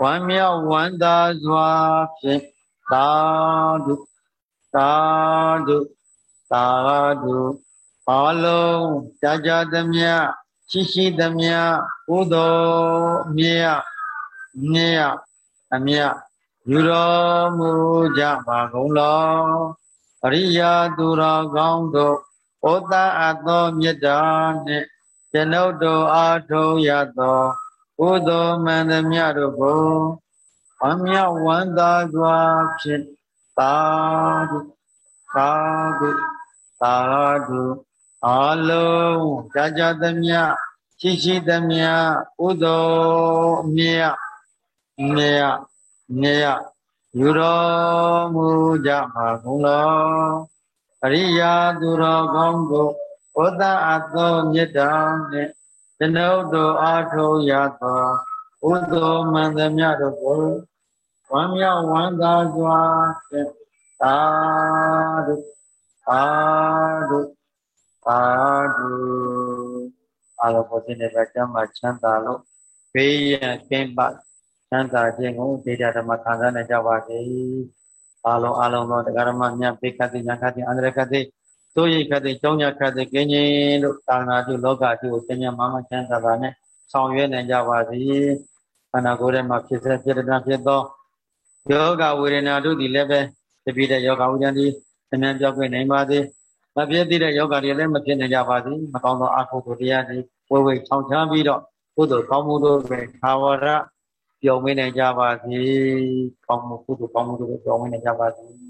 ဝမ်းမြောက်ဝမ်းသာစွာဖြင့်သာဓုသာဓုသာဓုအလုံးကြာကြာသမျှရှိရှိသမျှကုသိုလ်မြတ်မြတ်အမြတ် ယူတော်မူကြပါကုန်လောအရိယာသူတော်ကောင်းတို့ဩတအပ်သောမေတ္တာနှင့်ကျွန်ုပ်တို့အားထုတ်ရသောကုသိုလ်မှန်သမျှတို့ကိုအမြတ်ဝန္တာစွာဖြင့်သာဓုသာဓုသာဓုအလုံးကြာကြာသမျှရှိရှိသမျှကုသိုလ်မြတ်မြတ် မြတ်ယူတော်မူကြပါကုန်လောအရိယာသူတော်ကောင်းတို့ဩတအပ်သောမေတ္တာနှင့်ကျွန်ုပ်တို့အားထုတ်ရသောဥသောမန္တမြတို့ကိုဝမ်းမြောက်ဝမ်းသာစွာဖြင့်သာဓုသာဓုသာဓုအလောဘုရင်တဲ့ကျမ်းမှာချမ်းသာလို့ဘေးရန်ကင်းပါ ချမ်းသာခြင်းကိုဒေတာဓမ္မခံစားနိုင်ကြပါစေ။အားလုံးအားလုံးသောတရားဓမ္မမြတ်ပိခတိညာခတိအန္တရခတိသို့ရိခတိကျောင်းညာခတိကင်းခြင်းလို့သာနာပြုလောကကြီးကိုသင်ညာမမချမ်းသာပါနဲ့ဆောင်ရွက်နိုင်ကြပါစေ။ခန္ဓာကိုယ်ထဲမှာဖြစ်စေဖြစ်တဲ့ဖြစ်သောယောဂဝေဒနာတို့ဒီလည်းပဲတပိတဲ့ယောဂဝိဒ္ဓံဒီအမြန်ပြောက်ွယ်နိုင်ပါစေ။မဖြစ်သေးတဲ့ယောဂတွေလည်းမဖြစ်နိုင်ကြပါစေ။မကောင်းသောအာဟုတို့တရားတွေဝေဝေချောင်းချမ်းပြီးတော့ကုသိုလ်ကောင်းမှုတို့ပဲသာဝရ ပျော်မွေးနိုင်ကြပါစေ။ကောင်းမှုကုသိုလ်ကောင်းမှုတို့ပျော်မွေးနိုင်ကြပါစေ။